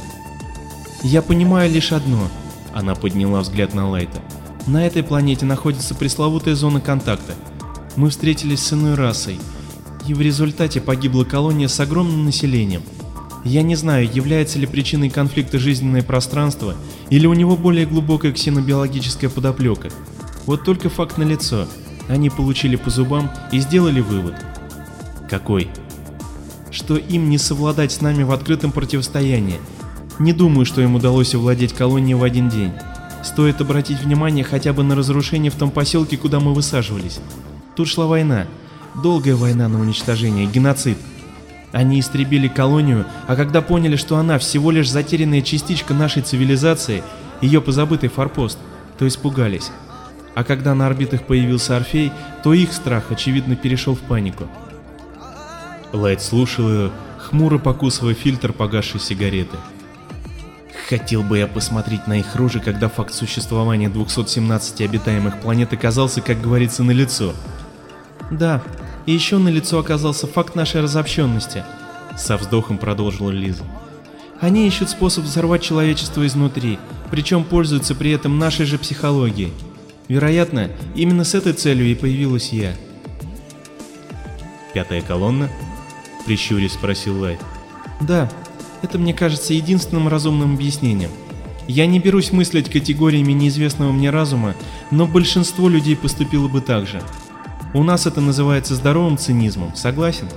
«Я понимаю лишь одно», — она подняла взгляд на Лайта. «На этой планете находится пресловутая зона контакта. Мы встретились с иной расой, и в результате погибла колония с огромным населением. Я не знаю, является ли причиной конфликта жизненное пространство, или у него более глубокая ксенобиологическая подоплека. Вот только факт налицо. Они получили по зубам и сделали вывод.
Какой?
Что им не совладать с нами в открытом противостоянии. Не думаю, что им удалось овладеть колонией в один день. Стоит обратить внимание хотя бы на разрушение в том поселке, куда мы высаживались. Тут шла война. Долгая война на уничтожение, геноцид. Они истребили колонию, а когда поняли, что она всего лишь затерянная частичка нашей цивилизации, ее позабытый форпост, то испугались. А когда на орбитах появился Орфей, то их страх, очевидно, перешел в панику.
Лайт слушал ее, хмуро покусывая фильтр погасшей сигареты.
Хотел бы я посмотреть на их рожи, когда факт существования 217 обитаемых планет оказался, как говорится, на лицо. Да, и еще на лицо оказался факт нашей разобщенности, со вздохом продолжила Лиза. Они ищут способ взорвать человечество изнутри, причем пользуются при этом нашей же психологией. Вероятно, именно с этой целью и появилась я.
Пятая колонна прищурясь спросил Лайт.
Да, это мне кажется единственным разумным объяснением. Я не берусь мыслить категориями неизвестного мне разума, но большинство людей поступило бы так же. У нас это называется здоровым цинизмом, согласен?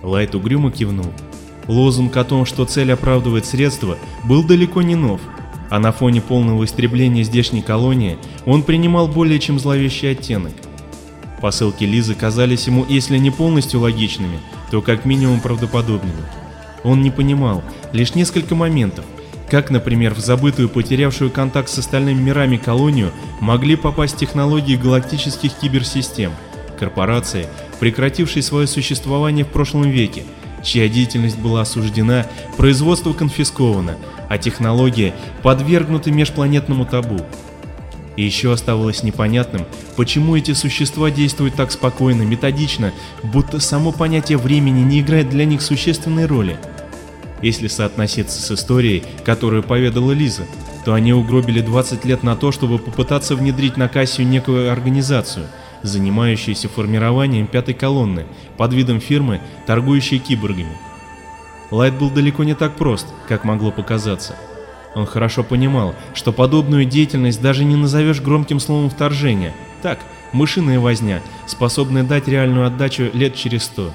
Лайт угрюмо кивнул. Лозунг о том, что цель оправдывает средства, был далеко не нов, а на фоне полного истребления здешней колонии он принимал более чем зловещий оттенок – Посылки Лизы казались ему, если не полностью логичными, то как минимум правдоподобными. Он не понимал лишь несколько моментов, как, например, в забытую, потерявшую контакт с остальными мирами колонию могли попасть технологии галактических киберсистем, корпорации, прекратившей свое существование в прошлом веке, чья деятельность была осуждена, производство конфисковано, а технологии подвергнуты межпланетному табу. И еще оставалось непонятным, почему эти существа действуют так спокойно, методично, будто само понятие времени не играет для них существенной роли. Если соотноситься с историей, которую поведала Лиза, то они угробили 20 лет на то, чтобы попытаться внедрить на Кассию некую организацию, занимающуюся формированием пятой колонны под видом фирмы, торгующей киборгами. Лайт был далеко не так прост, как могло показаться. Он хорошо понимал, что подобную деятельность даже не назовешь громким словом вторжения. Так, мышиная возня, способная дать реальную отдачу лет через сто.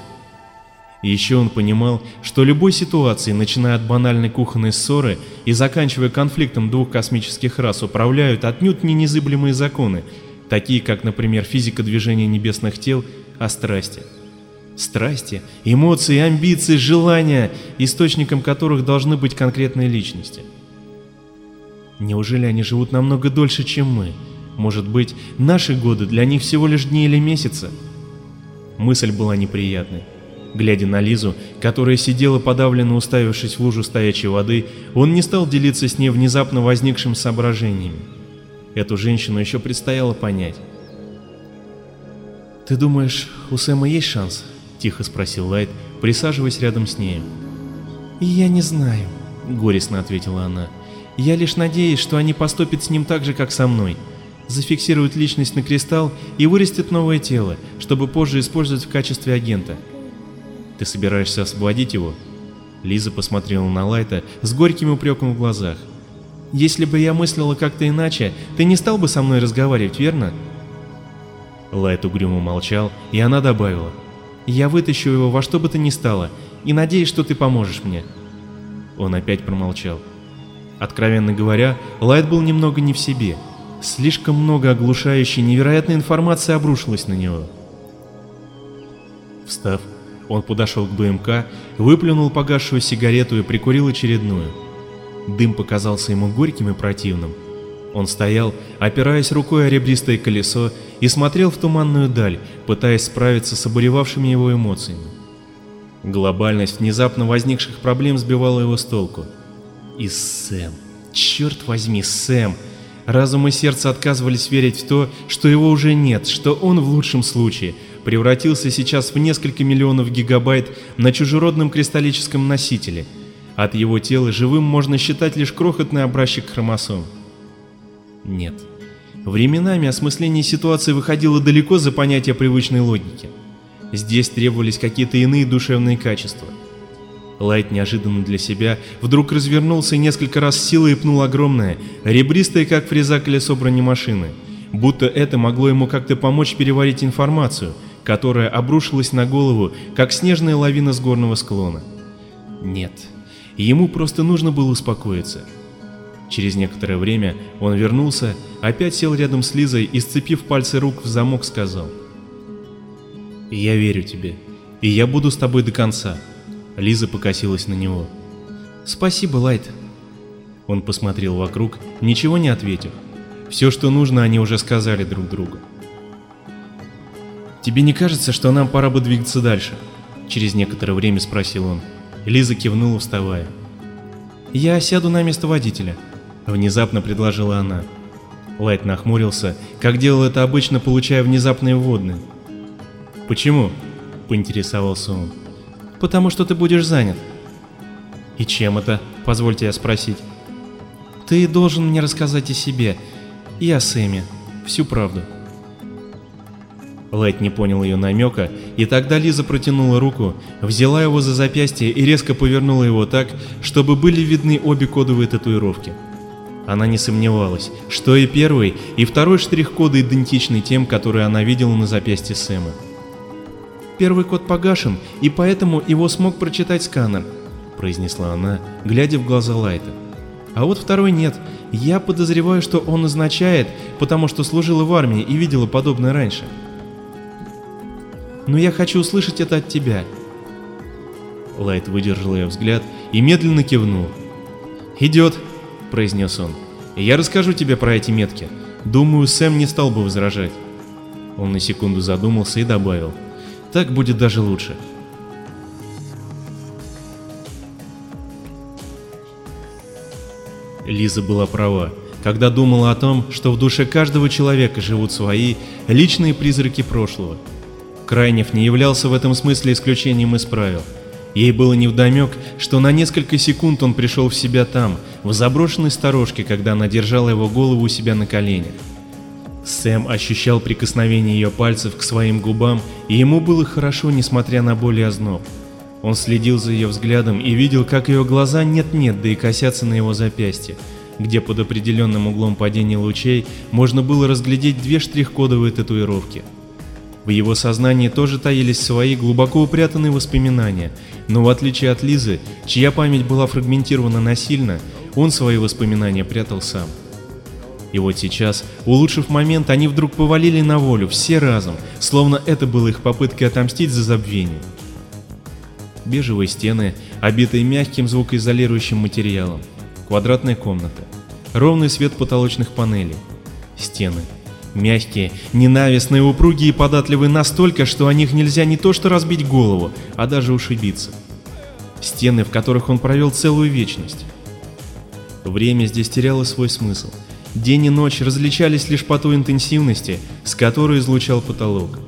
Еще он понимал, что любой ситуации, начиная от банальной кухонной ссоры и заканчивая конфликтом двух космических рас, управляют отнюдь не незыблемые законы, такие как, например, физика движения небесных тел, а страсти. Страсти, эмоции, амбиции, желания, источником которых должны быть конкретные личности – Неужели они живут намного дольше, чем мы? Может быть, наши годы для них всего лишь дни или месяцы? Мысль была неприятной. Глядя на Лизу, которая сидела подавленно уставившись в лужу стоячей воды, он не стал делиться с ней внезапно возникшим соображениями. Эту женщину еще предстояло понять.
«Ты думаешь, у Сэма есть шанс?» — тихо спросил Лайт, присаживаясь рядом с ней. «Я не знаю», — горестно ответила она. «Я лишь надеюсь, что они поступят с ним так же, как со мной. Зафиксируют личность на кристалл и вырастет новое тело, чтобы позже использовать в качестве агента.
Ты собираешься освободить его? Лиза посмотрела на Лайта с горьким упреком в глазах.
Если бы я мыслила как-то иначе, ты не стал бы со мной разговаривать, верно?
Лайт угрюмо молчал, и она добавила.
Я вытащу его во что бы то ни стало, и надеюсь, что ты поможешь мне.
Он опять промолчал. Откровенно говоря, Лайт был немного не в себе. Слишком много оглушающей, невероятной информации обрушилось на него. Встав, он подошел к БМК, выплюнул погасшую сигарету и прикурил очередную. Дым показался ему горьким и противным. Он стоял, опираясь рукой о ребристое колесо, и смотрел в туманную даль, пытаясь справиться с обуревавшими его эмоциями. Глобальность внезапно возникших проблем сбивала его с толку. И Сэм, черт возьми, Сэм! Разум и сердце отказывались верить в то, что его уже нет, что он в лучшем случае – превратился сейчас в несколько миллионов гигабайт на чужеродном кристаллическом носителе. От его тела живым можно считать лишь крохотный образчик хромосом. Нет. Временами осмысление ситуации выходило далеко за понятие привычной логики. Здесь требовались какие-то иные душевные качества. Лайт неожиданно для себя вдруг развернулся и несколько раз силой пнул огромное, ребристое как фреза колесо бронемашины, будто это могло ему как-то помочь переварить информацию – которая обрушилась на голову, как снежная лавина с горного склона. Нет, ему просто нужно было успокоиться. Через некоторое время он вернулся, опять сел рядом с Лизой и, сцепив пальцы рук в замок, сказал. «Я верю тебе, и я буду с тобой до конца». Лиза покосилась на него.
«Спасибо, Лайт».
Он посмотрел вокруг, ничего не ответив. Все, что нужно, они уже сказали друг другу.
«Тебе не кажется, что нам пора бы двигаться дальше?» Через некоторое время спросил он.
Лиза кивнула, вставая.
«Я сяду на место водителя», — внезапно предложила она.
Лайт нахмурился, как делал это обычно, получая внезапные вводные.
«Почему?» — поинтересовался он. «Потому что ты будешь занят».
«И чем это, позвольте я спросить?»
«Ты должен мне рассказать о себе и о Сэме, всю правду».
Лайт не понял ее намека, и тогда Лиза протянула руку, взяла его за запястье и резко повернула его так, чтобы были видны обе кодовые татуировки. Она не сомневалась, что и первый, и второй штрих-коды идентичны тем, которые она видела на запястье Сэма.
«Первый код погашен, и поэтому его смог прочитать сканер», — произнесла она, глядя в глаза Лайта. «А вот второй нет. Я подозреваю, что он означает, потому что служила в армии и видела подобное раньше» но я хочу услышать это от тебя.
Лайт выдержал ее взгляд и медленно кивнул. «Идет», — произнес он. «Я расскажу тебе про эти метки. Думаю, Сэм не стал бы возражать». Он на секунду задумался и добавил. «Так будет даже лучше». Лиза была права, когда думала о том, что в душе каждого человека живут свои личные призраки прошлого, Крайнев не являлся в этом смысле исключением из правил. Ей было невдомек, что на несколько секунд он пришел в себя там, в заброшенной сторожке, когда она держала его голову у себя на коленях. Сэм ощущал прикосновение ее пальцев к своим губам, и ему было хорошо, несмотря на боль и озноб. Он следил за ее взглядом и видел, как ее глаза нет-нет, да и косятся на его запястье, где под определенным углом падения лучей можно было разглядеть две штрих-кодовые татуировки – в его сознании тоже таились свои глубоко упрятанные воспоминания, но в отличие от Лизы, чья память была фрагментирована насильно, он свои воспоминания прятал сам. И вот сейчас, улучшив момент, они вдруг повалили на волю, все разом, словно это было их попыткой отомстить за забвение. Бежевые стены, обитые мягким звукоизолирующим материалом, квадратная комната, ровный свет потолочных панелей, стены, Мягкие, ненавистные, упругие и податливые настолько, что о них нельзя не то что разбить голову, а даже ушибиться. Стены, в которых он провел целую вечность. Время здесь теряло свой смысл. День и ночь различались лишь по той интенсивности, с которой излучал потолок.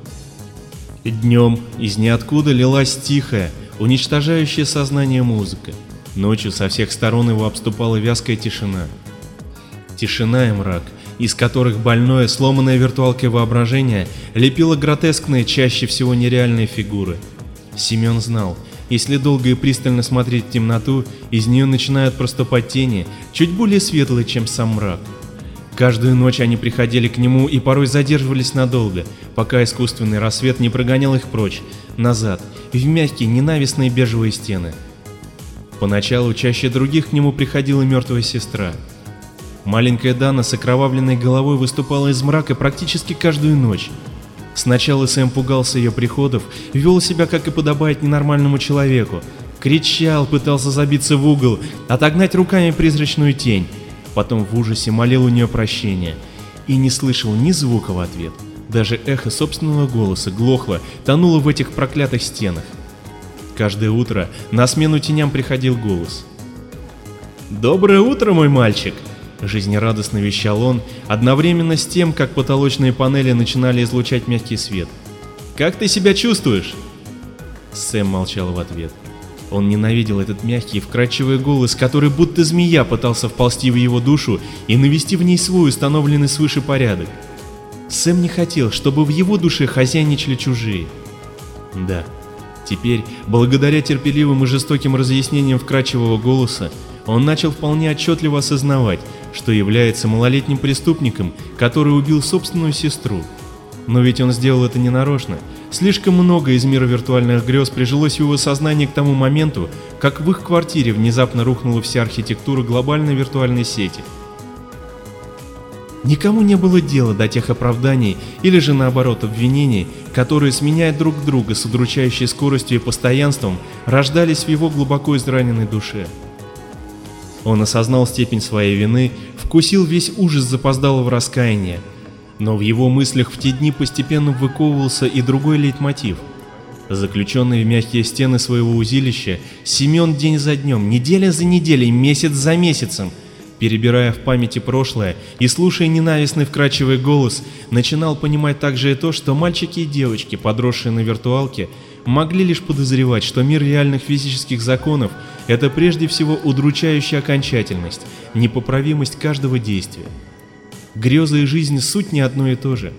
Днем из ниоткуда лилась тихая, уничтожающая сознание музыка. Ночью со всех сторон его обступала вязкая тишина. Тишина и мрак, из которых больное, сломанное виртуалкой воображение лепило гротескные, чаще всего нереальные фигуры. Семен знал, если долго и пристально смотреть в темноту, из нее начинают проступать тени, чуть более светлые, чем сам мрак. Каждую ночь они приходили к нему и порой задерживались надолго, пока искусственный рассвет не прогонял их прочь, назад, в мягкие ненавистные бежевые стены. Поначалу чаще других к нему приходила мертвая сестра. Маленькая Дана с окровавленной головой выступала из мрака практически каждую ночь. Сначала Сэм пугался ее приходов, вел себя, как и подобает ненормальному человеку, кричал, пытался забиться в угол, отогнать руками призрачную тень, потом в ужасе молил у нее прощения и не слышал ни звука в ответ. Даже эхо собственного голоса глохло, тонуло в этих проклятых стенах. Каждое утро на смену теням приходил голос. «Доброе утро, мой мальчик!» Жизнерадостно вещал он, одновременно с тем, как потолочные панели начинали излучать мягкий свет. «Как ты себя чувствуешь?» Сэм молчал в ответ. Он ненавидел этот мягкий вкрадчивый голос, который будто змея пытался вползти в его душу и навести в ней свой установленный свыше порядок. Сэм не хотел, чтобы в его душе хозяйничали чужие. Да, Теперь, благодаря терпеливым и жестоким разъяснениям вкрадчивого голоса, он начал вполне отчетливо осознавать, что является малолетним преступником, который убил собственную сестру. Но ведь он сделал это ненарочно. Слишком много из мира виртуальных грез прижилось в его сознании к тому моменту, как в их квартире внезапно рухнула вся архитектура глобальной виртуальной сети – Никому не было дела до тех оправданий или же наоборот обвинений, которые, сменяя друг друга с удручающей скоростью и постоянством, рождались в его глубоко израненной душе. Он осознал степень своей вины, вкусил весь ужас запоздалого раскаяния, но в его мыслях в те дни постепенно выковывался и другой лейтмотив. Заключенный в мягкие стены своего узилища, Семен день за днем, неделя за неделей, месяц за месяцем – перебирая в памяти прошлое и слушая ненавистный вкрадчивый голос, начинал понимать также и то, что мальчики и девочки, подросшие на виртуалке, могли лишь подозревать, что мир реальных физических законов – это прежде всего удручающая окончательность, непоправимость каждого действия. Грезы и жизнь – суть не одно и то же.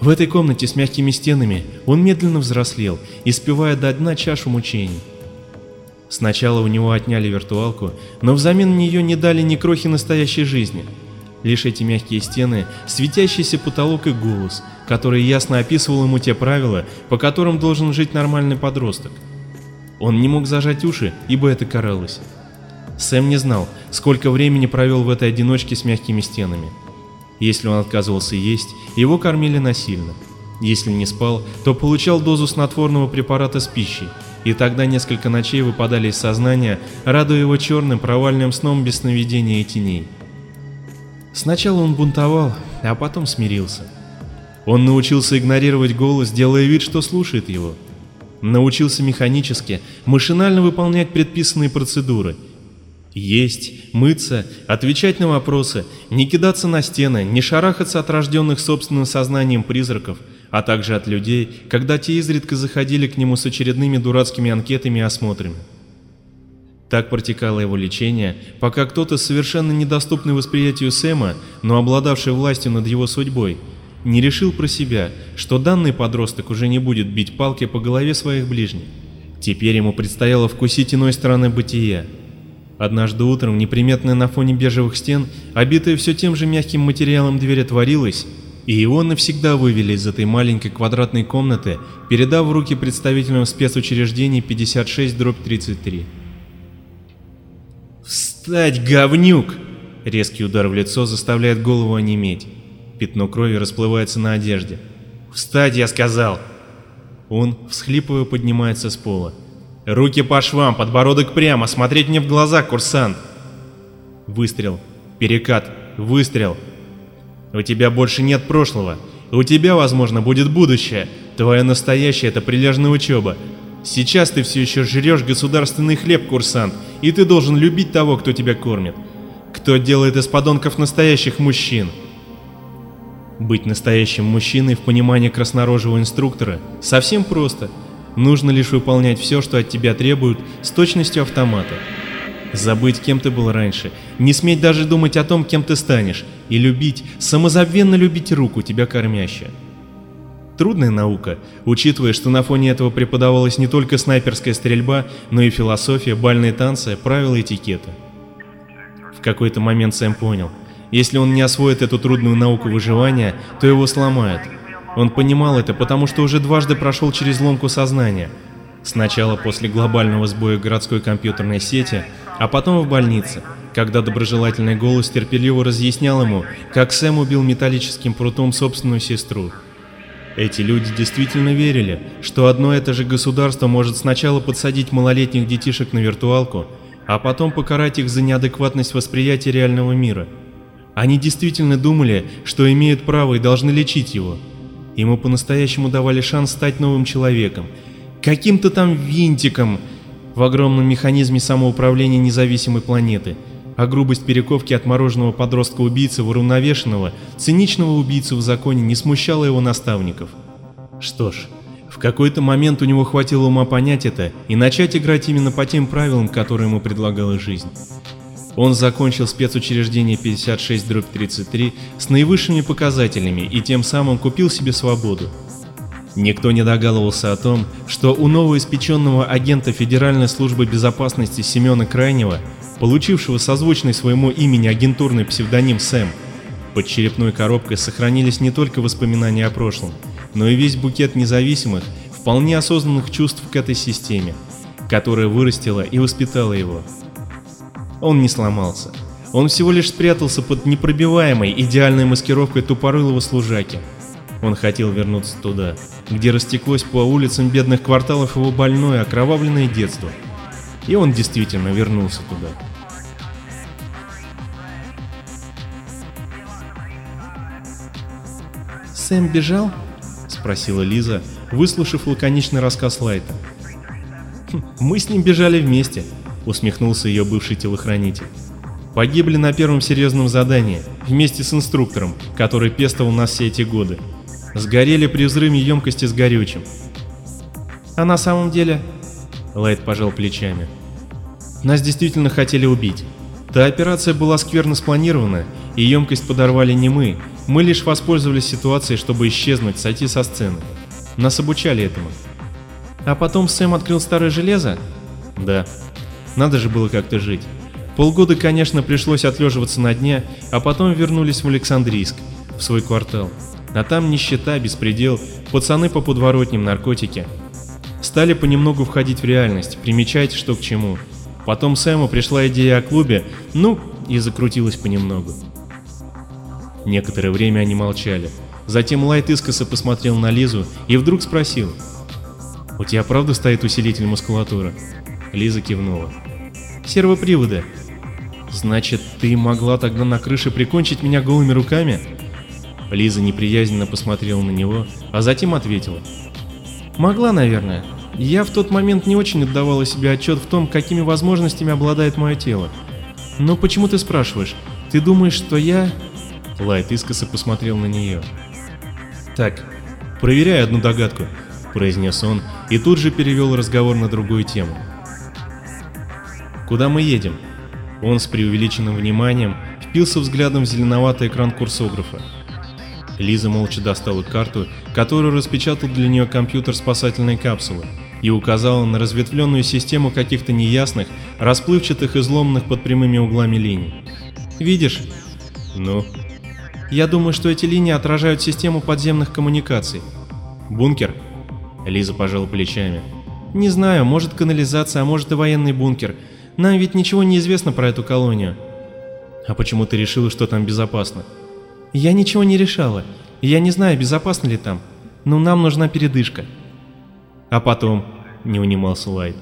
В этой комнате с мягкими стенами он медленно взрослел, испевая до дна чашу мучений. Сначала у него отняли виртуалку, но взамен нее не дали ни крохи настоящей жизни. Лишь эти мягкие стены, светящийся потолок и голос, который ясно описывал ему те правила, по которым должен жить нормальный подросток. Он не мог зажать уши, ибо это каралось. Сэм не знал, сколько времени провел в этой одиночке с мягкими стенами. Если он отказывался есть, его кормили насильно. Если не спал, то получал дозу снотворного препарата с пищей, и тогда несколько ночей выпадали из сознания, радуя его черным провальным сном без сновидения и теней. Сначала он бунтовал, а потом смирился. Он научился игнорировать голос, делая вид, что слушает его. Научился механически, машинально выполнять предписанные процедуры. Есть, мыться, отвечать на вопросы, не кидаться на стены, не шарахаться от рожденных собственным сознанием призраков – а также от людей, когда те изредка заходили к нему с очередными дурацкими анкетами и осмотрами. Так протекало его лечение, пока кто-то, совершенно недоступный восприятию Сэма, но обладавший властью над его судьбой, не решил про себя, что данный подросток уже не будет бить палки по голове своих ближних. Теперь ему предстояло вкусить иной стороны бытия. Однажды утром, неприметная на фоне бежевых стен, обитая все тем же мягким материалом дверь отворилась, и его навсегда вывели из этой маленькой квадратной комнаты, передав в руки представителям спецучреждений 56-33. «Встать, говнюк!» Резкий удар в лицо заставляет голову онеметь. Пятно крови расплывается на одежде. «Встать, я сказал!» Он, всхлипывая, поднимается с пола. «Руки по швам, подбородок прямо, смотреть мне в глаза, курсант!» Выстрел. Перекат. Выстрел. У тебя больше нет прошлого. У тебя, возможно, будет будущее. Твое настоящее — это прилежная учеба. Сейчас ты все еще жрешь государственный хлеб, курсант, и ты должен любить того, кто тебя кормит. Кто делает из подонков настоящих мужчин? Быть настоящим мужчиной в понимании краснорожего инструктора совсем просто. Нужно лишь выполнять все, что от тебя требуют, с точностью автомата. Забыть, кем ты был раньше, не сметь даже думать о том, кем ты станешь, и любить, самозабвенно любить руку, тебя кормящая. Трудная наука, учитывая, что на фоне этого преподавалась не только снайперская стрельба, но и философия, бальные танцы, правила этикета. В какой-то момент Сэм понял – если он не освоит эту трудную науку выживания, то его сломают. Он понимал это, потому что уже дважды прошел через ломку сознания. Сначала после глобального сбоя городской компьютерной сети, а потом в больнице, когда доброжелательный голос терпеливо разъяснял ему, как Сэм убил металлическим прутом собственную сестру. Эти люди действительно верили, что одно это же государство может сначала подсадить малолетних детишек на виртуалку, а потом покарать их за неадекватность восприятия реального мира – они действительно думали, что имеют право и должны лечить его. Ему по-настоящему давали шанс стать новым человеком, каким-то там винтиком в огромном механизме самоуправления независимой планеты, а грубость перековки отмороженного подростка-убийцы в уравновешенного, циничного убийцу в законе не смущала его наставников. Что ж, в какой-то момент у него хватило ума понять это и начать играть именно по тем правилам, которые ему предлагала жизнь. Он закончил спецучреждение 56-33 с наивысшими показателями и тем самым купил себе свободу. Никто не догадывался о том, что у новоиспеченного агента Федеральной службы безопасности Семена Крайнего, получившего созвучный своему имени агентурный псевдоним Сэм, под черепной коробкой сохранились не только воспоминания о прошлом, но и весь букет независимых, вполне осознанных чувств к этой системе, которая вырастила и воспитала его. Он не сломался. Он всего лишь спрятался под непробиваемой идеальной маскировкой тупорылого служаки. Он хотел вернуться туда, где растеклось по улицам бедных кварталов его больное окровавленное детство. И он действительно вернулся туда.
«Сэм бежал?»
— спросила Лиза, выслушав лаконичный рассказ Лайта. «Хм, «Мы с ним бежали вместе», усмехнулся ее бывший телохранитель. Погибли на первом серьезном задании, вместе с инструктором, который пестовал нас все эти годы. Сгорели при взрыве емкости с горючим.
А на самом деле...
Лайт пожал плечами. Нас действительно хотели убить. Та операция была скверно спланирована, и емкость подорвали не мы, мы лишь воспользовались ситуацией, чтобы исчезнуть, сойти со сцены. Нас обучали этому.
А потом Сэм открыл старое железо?
Да. Надо же было как-то жить. Полгода, конечно, пришлось отлеживаться на дне, а потом вернулись в Александрийск, в свой квартал. А там нищета, беспредел, пацаны по подворотням, наркотики. Стали понемногу входить в реальность, примечать, что к чему. Потом Сэму пришла идея о клубе, ну, и закрутилась понемногу. Некоторое время они молчали. Затем Лайт искоса посмотрел на Лизу и вдруг спросил. «У тебя правда стоит усилитель мускулатуры?» Лиза кивнула.
Сервоприводы. Значит, ты могла тогда на крыше прикончить меня голыми руками?
Лиза неприязненно посмотрела на него, а затем ответила.
Могла, наверное. Я в тот момент не очень отдавала себе отчет в том, какими возможностями обладает мое тело. Но почему ты спрашиваешь? Ты думаешь, что я...
Лайт искоса посмотрел на нее. Так, проверяй одну догадку, произнес он и тут же перевел разговор на другую тему. Куда мы едем? Он с преувеличенным вниманием впился взглядом в зеленоватый экран курсографа. Лиза молча достала карту, которую распечатал для нее компьютер спасательной капсулы, и указала на разветвленную систему каких-то неясных, расплывчатых, изломанных под прямыми углами линий.
«Видишь?»
«Ну?»
«Я думаю, что эти линии отражают систему подземных коммуникаций».
«Бункер?» Лиза пожала плечами.
«Не знаю, может канализация, а может и военный бункер. Нам ведь ничего не известно про эту колонию.
А почему ты решила, что там безопасно?
Я ничего не решала. Я не знаю, безопасно ли там. Но нам нужна передышка.
А потом, не унимался Лайт.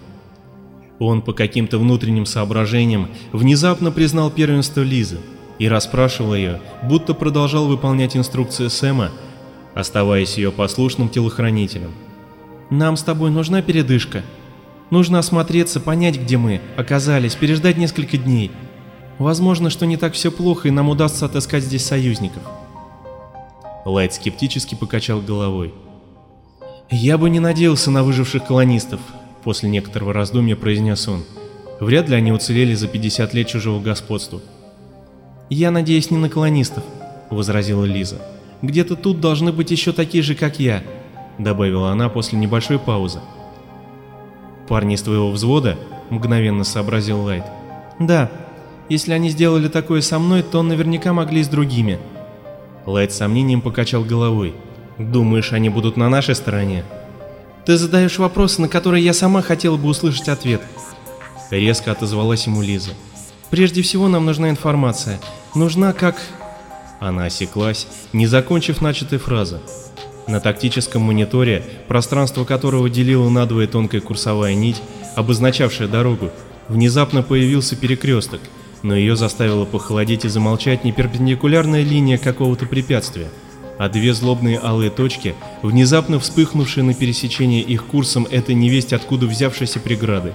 Он по каким-то внутренним соображениям внезапно признал первенство Лизы. и расспрашивал ее, будто продолжал выполнять инструкции Сэма, оставаясь ее послушным телохранителем.
«Нам с тобой нужна передышка. Нужно осмотреться, понять, где мы оказались, переждать несколько дней. Возможно, что не так все плохо, и нам удастся отыскать здесь союзников».
Лайт скептически покачал головой.
«Я бы не надеялся на выживших колонистов», — после некоторого раздумья произнес он. «Вряд ли они уцелели за 50 лет чужого господства». «Я надеюсь не на колонистов», — возразила Лиза. «Где-то тут должны быть еще такие же, как я», — добавила она после небольшой паузы.
«Парни из твоего взвода?» — мгновенно сообразил Лайт.
«Да. Если они сделали такое со мной, то наверняка могли с другими».
Лайт с сомнением покачал головой. «Думаешь, они будут на нашей стороне?»
«Ты задаешь вопросы, на которые я сама хотела бы услышать ответ».
Резко отозвалась ему Лиза.
«Прежде всего нам нужна информация. Нужна как...»
Она осеклась, не закончив начатой фразы. На тактическом мониторе, пространство которого делила надвое тонкая курсовая нить, обозначавшая дорогу, внезапно появился перекресток, но ее заставило похолодеть и замолчать не перпендикулярная линия какого-то препятствия, а две злобные алые точки, внезапно вспыхнувшие на пересечении их курсом этой невесть откуда взявшейся преграды.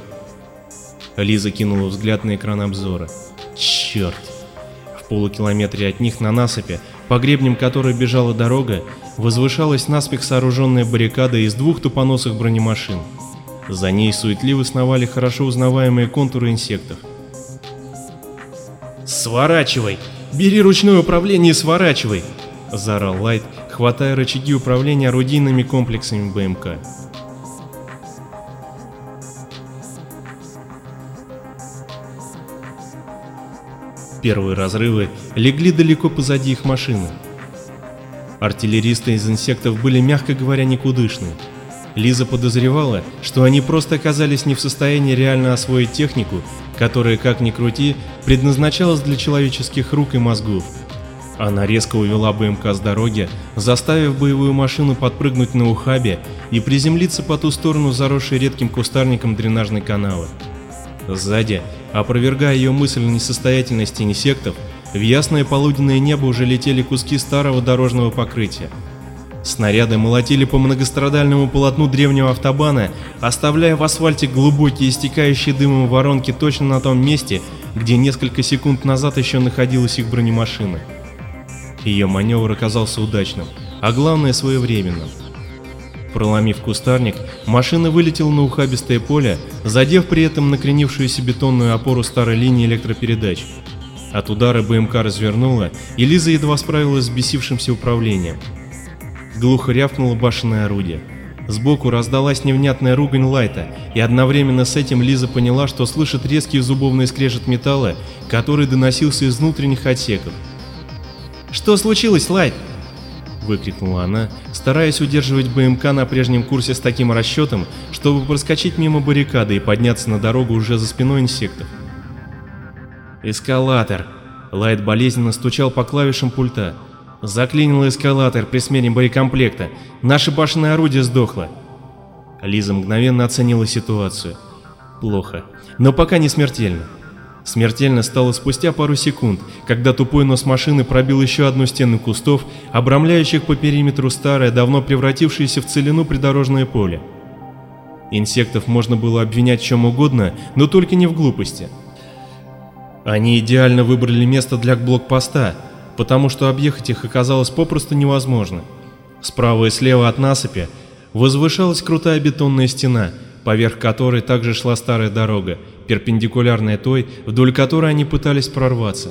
Лиза кинула взгляд на экран обзора. Черт! Полукилометре от них на насыпи, по гребням которой бежала дорога, возвышалась наспех сооруженная баррикада из двух тупоносых бронемашин. За ней суетливо сновали хорошо узнаваемые контуры инсектов.
«Сворачивай! Бери ручное управление и сворачивай!» — заорал Лайт, хватая рычаги управления орудийными комплексами БМК.
Первые разрывы легли далеко позади их машины. Артиллеристы из инсектов были, мягко говоря, никудышны. Лиза подозревала, что они просто оказались не в состоянии реально освоить технику, которая, как ни крути, предназначалась для человеческих рук и мозгов. Она резко увела БМК с дороги, заставив боевую машину подпрыгнуть на ухабе и приземлиться по ту сторону заросшей редким кустарником дренажной канавы. Сзади, опровергая ее мысль о несостоятельности инсектов, в ясное полуденное небо уже летели куски старого дорожного покрытия. Снаряды молотили по многострадальному полотну древнего автобана, оставляя в асфальте глубокие истекающие дымом воронки точно на том месте, где несколько секунд назад еще находилась их бронемашина. Ее маневр оказался удачным, а главное своевременным. Проломив кустарник, машина вылетела на ухабистое поле, задев при этом накренившуюся бетонную опору старой линии электропередач. От удара БМК развернула, и Лиза едва справилась с бесившимся управлением. Глухо рявкнуло башенное орудие. Сбоку раздалась невнятная ругань Лайта, и одновременно с этим Лиза поняла, что слышит резкий зубовный скрежет металла, который доносился из внутренних отсеков.
«Что случилось, Лайт?»
— выкрикнула она, стараясь удерживать БМК на прежнем курсе с таким расчетом, чтобы проскочить мимо баррикады и подняться на дорогу уже за спиной инсектов. «Эскалатор!» — Лайт болезненно стучал по клавишам пульта. «Заклинил эскалатор при смене боекомплекта. Наше башенное орудие сдохло». Лиза мгновенно оценила ситуацию. Плохо, но пока не смертельно. Смертельно стало спустя пару секунд, когда тупой нос машины пробил еще одну стену кустов, обрамляющих по периметру старое, давно превратившееся в целину придорожное поле. Инсектов можно было обвинять в чем угодно, но только не в глупости. Они идеально выбрали место для блокпоста, потому что объехать их оказалось попросту невозможно. Справа и слева от насыпи возвышалась крутая бетонная стена, поверх которой также шла старая дорога, перпендикулярная той, вдоль которой они пытались прорваться.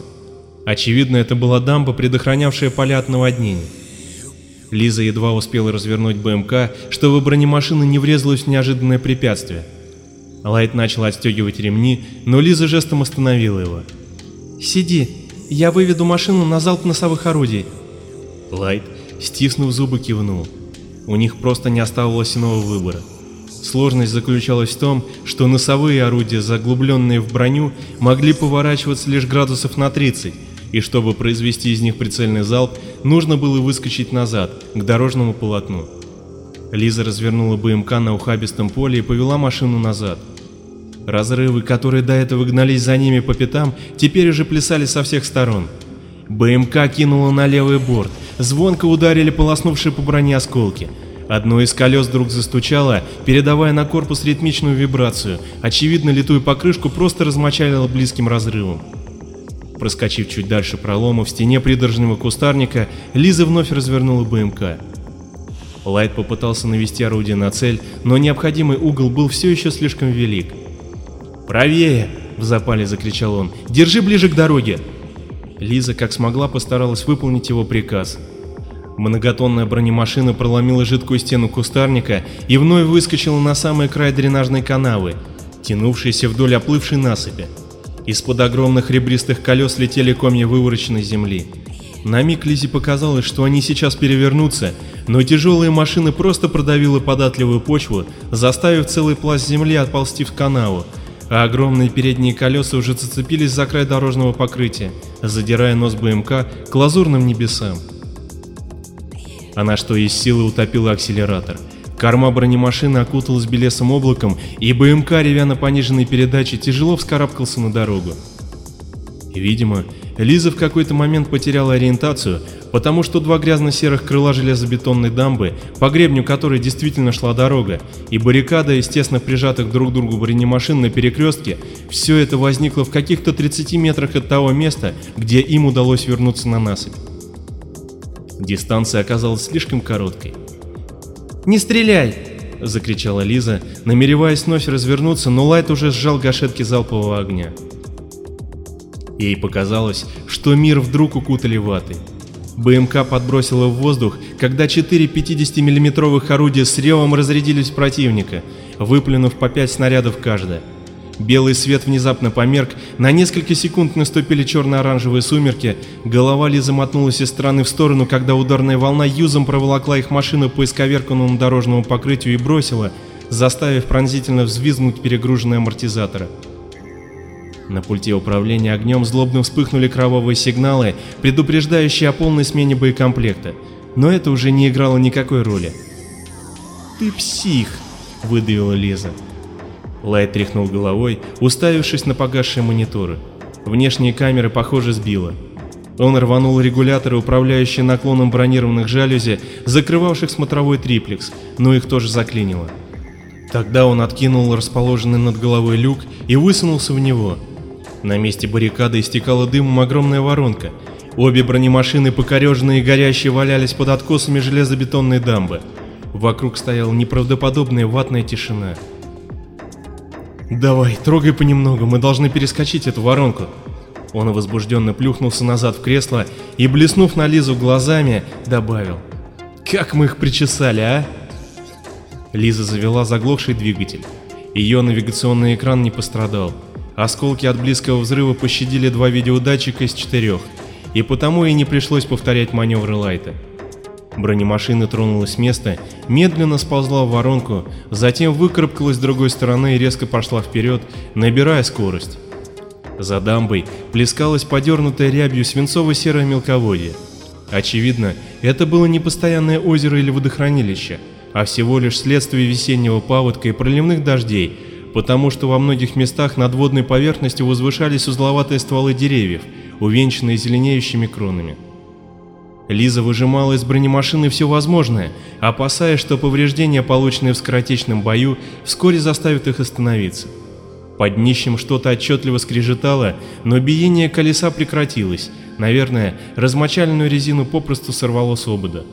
Очевидно, это была дамба, предохранявшая поля от наводнений. Лиза едва успела развернуть БМК, чтобы бронемашина не врезалась в неожиданное препятствие. Лайт начал отстегивать ремни, но Лиза жестом остановила его.
«Сиди, я выведу машину на залп носовых орудий».
Лайт, стиснув зубы, кивнул. У них просто не оставалось иного выбора. Сложность заключалась в том, что носовые орудия, заглубленные в броню, могли поворачиваться лишь градусов на 30, и чтобы произвести из них прицельный залп, нужно было выскочить назад, к дорожному полотну. Лиза развернула БМК на ухабистом поле и повела машину назад. Разрывы, которые до этого гнались за ними по пятам, теперь уже плясали со всех сторон.
БМК кинула на левый борт, звонко ударили полоснувшие по броне осколки. Одно из колес вдруг застучало, передавая на корпус ритмичную вибрацию. Очевидно, литую покрышку просто размочалило близким разрывом. Проскочив чуть дальше пролома в стене придорожного кустарника, Лиза вновь развернула БМК. Лайт попытался навести орудие на цель, но необходимый угол был все еще слишком велик. «Правее!» — в запале закричал он. «Держи ближе к дороге!» Лиза как смогла постаралась выполнить его приказ. Многотонная бронемашина проломила жидкую стену кустарника и вновь выскочила на самый край дренажной канавы, тянувшейся вдоль оплывшей насыпи. Из-под огромных ребристых колес летели комья вывороченной земли. На миг Лизе показалось, что они сейчас перевернутся, но тяжелые машины просто продавила податливую почву, заставив целый пласт земли отползти в канаву, а огромные передние колеса уже зацепились за край дорожного покрытия, задирая нос БМК к лазурным небесам. Она что есть силы утопила акселератор. Корма бронемашины окуталась белесым облаком, и БМК, ревя на пониженной передаче, тяжело вскарабкался на дорогу. Видимо, Лиза в какой-то момент потеряла ориентацию, потому что два грязно-серых крыла железобетонной дамбы, по гребню которой действительно шла дорога, и баррикада из тесно прижатых друг к другу бронемашин на перекрестке, все это возникло в каких-то 30 метрах от того места, где им удалось вернуться на насыпь. Дистанция оказалась слишком короткой. «Не стреляй!» — закричала Лиза, намереваясь вновь развернуться, но Лайт уже сжал гашетки залпового огня. Ей показалось, что мир вдруг укутали ватой. БМК подбросила в воздух, когда четыре 50-миллиметровых орудия с ревом разрядились в противника, выплюнув по пять снарядов каждое. Белый свет внезапно померк, на несколько секунд наступили черно-оранжевые сумерки, голова Лизы мотнулась из стороны в сторону, когда ударная волна юзом проволокла их машину по исковерканному дорожному покрытию и бросила, заставив пронзительно взвизгнуть перегруженные амортизаторы. На пульте управления огнем злобно вспыхнули кровавые сигналы, предупреждающие о полной смене боекомплекта, но это уже не играло никакой роли. «Ты псих!» — выдавила Лиза. Лайт тряхнул головой, уставившись на погасшие мониторы. Внешние камеры, похоже, сбило. Он рванул регуляторы, управляющие наклоном бронированных жалюзи, закрывавших смотровой триплекс, но их тоже заклинило. Тогда он откинул расположенный над головой люк и высунулся в него. На месте баррикады истекала дымом огромная воронка. Обе бронемашины, покореженные и горящие, валялись под откосами железобетонной дамбы. Вокруг стояла неправдоподобная ватная тишина. «Давай, трогай понемногу, мы должны перескочить эту воронку». Он возбужденно плюхнулся назад в кресло и, блеснув на Лизу глазами, добавил. «Как мы их причесали, а?» Лиза завела заглохший двигатель. Ее навигационный экран не пострадал. Осколки от близкого взрыва пощадили два видеодатчика из четырех, и потому и не пришлось повторять маневры Лайта. Бронемашина тронулась с места, медленно сползла в воронку, затем выкарабкалась с другой стороны и резко пошла вперед, набирая скорость. За дамбой плескалось подернутое рябью свинцово-серое мелководье. Очевидно, это было не постоянное озеро или водохранилище, а всего лишь следствие весеннего паводка и проливных дождей, потому что во многих местах над водной поверхностью возвышались узловатые стволы деревьев, увенчанные зеленеющими кронами. Лиза выжимала из бронемашины все возможное, опасаясь, что повреждения, полученные в скоротечном бою, вскоре заставят их остановиться. Под днищем что-то отчетливо скрежетало, но биение колеса прекратилось. Наверное, размочаленную резину попросту сорвало с обода.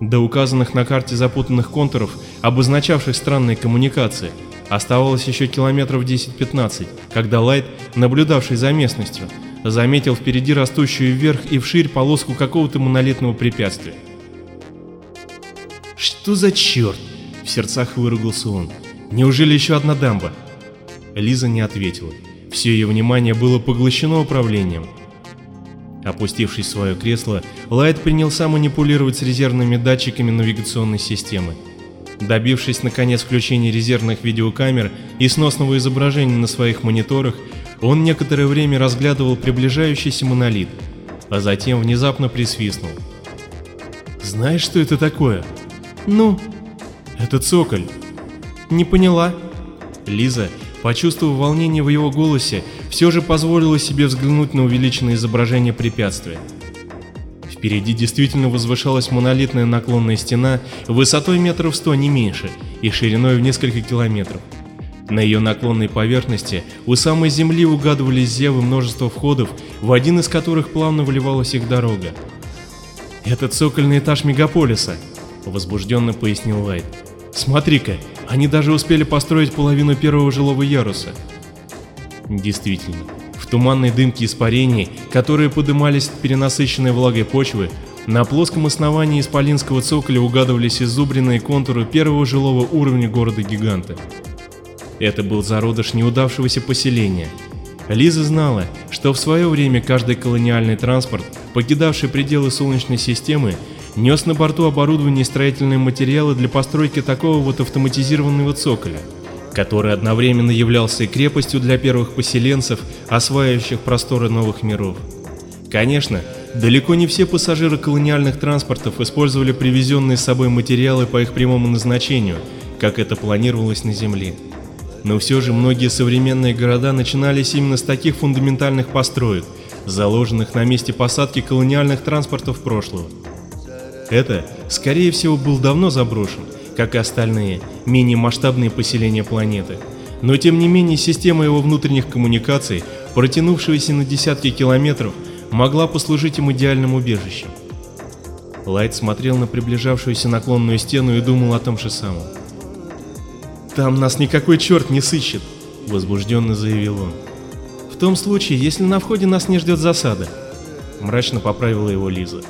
До указанных на карте запутанных контуров, обозначавших странные коммуникации, оставалось еще километров 10-15, когда Лайт, наблюдавший за местностью, заметил впереди растущую вверх и вширь полоску какого-то монолитного препятствия. «Что за черт?» — в сердцах выругался он. «Неужели еще одна дамба?» Лиза не ответила. Все ее внимание было поглощено управлением. Опустившись в свое кресло, Лайт принялся манипулировать с резервными датчиками навигационной системы. Добившись наконец включения резервных видеокамер и сносного изображения на своих мониторах, он некоторое время разглядывал приближающийся монолит, а затем внезапно присвистнул. «Знаешь, что это такое?» «Ну?» «Это цоколь». «Не поняла». Лиза, почувствовав волнение в его голосе, все же позволила себе взглянуть на увеличенное изображение препятствия. Впереди действительно возвышалась монолитная наклонная стена высотой метров сто не меньше и шириной в несколько километров. На ее наклонной поверхности у самой земли угадывались зевы множества входов, в один из которых плавно вливалась их дорога. «Это цокольный этаж мегаполиса», — возбужденно пояснил Лайт. «Смотри-ка, они даже успели построить половину первого жилого яруса». Действительно, в туманной дымке испарений, которые подымались от перенасыщенной влагой почвы, на плоском основании исполинского цоколя угадывались изубренные контуры первого жилого уровня города-гиганта. Это был зародыш неудавшегося поселения. Лиза знала, что в свое время каждый колониальный транспорт, покидавший пределы Солнечной системы, нес на борту оборудование и строительные материалы для постройки такого вот автоматизированного цоколя, который одновременно являлся и крепостью для первых поселенцев, осваивающих просторы новых миров. Конечно, далеко не все пассажиры колониальных транспортов использовали привезенные с собой материалы по их прямому назначению, как это планировалось на Земле. Но все же многие современные города начинались именно с таких фундаментальных построек, заложенных на месте посадки колониальных транспортов прошлого. Это, скорее всего, был давно заброшен, как и остальные, менее масштабные поселения планеты. Но тем не менее система его внутренних коммуникаций, протянувшаяся на десятки километров, могла послужить им идеальным убежищем. Лайт смотрел на приближавшуюся наклонную стену и думал о том же самом. «Там нас никакой черт не сыщет», — возбужденно заявил он. «В том случае, если на входе нас не ждет засада», — мрачно поправила его Лиза.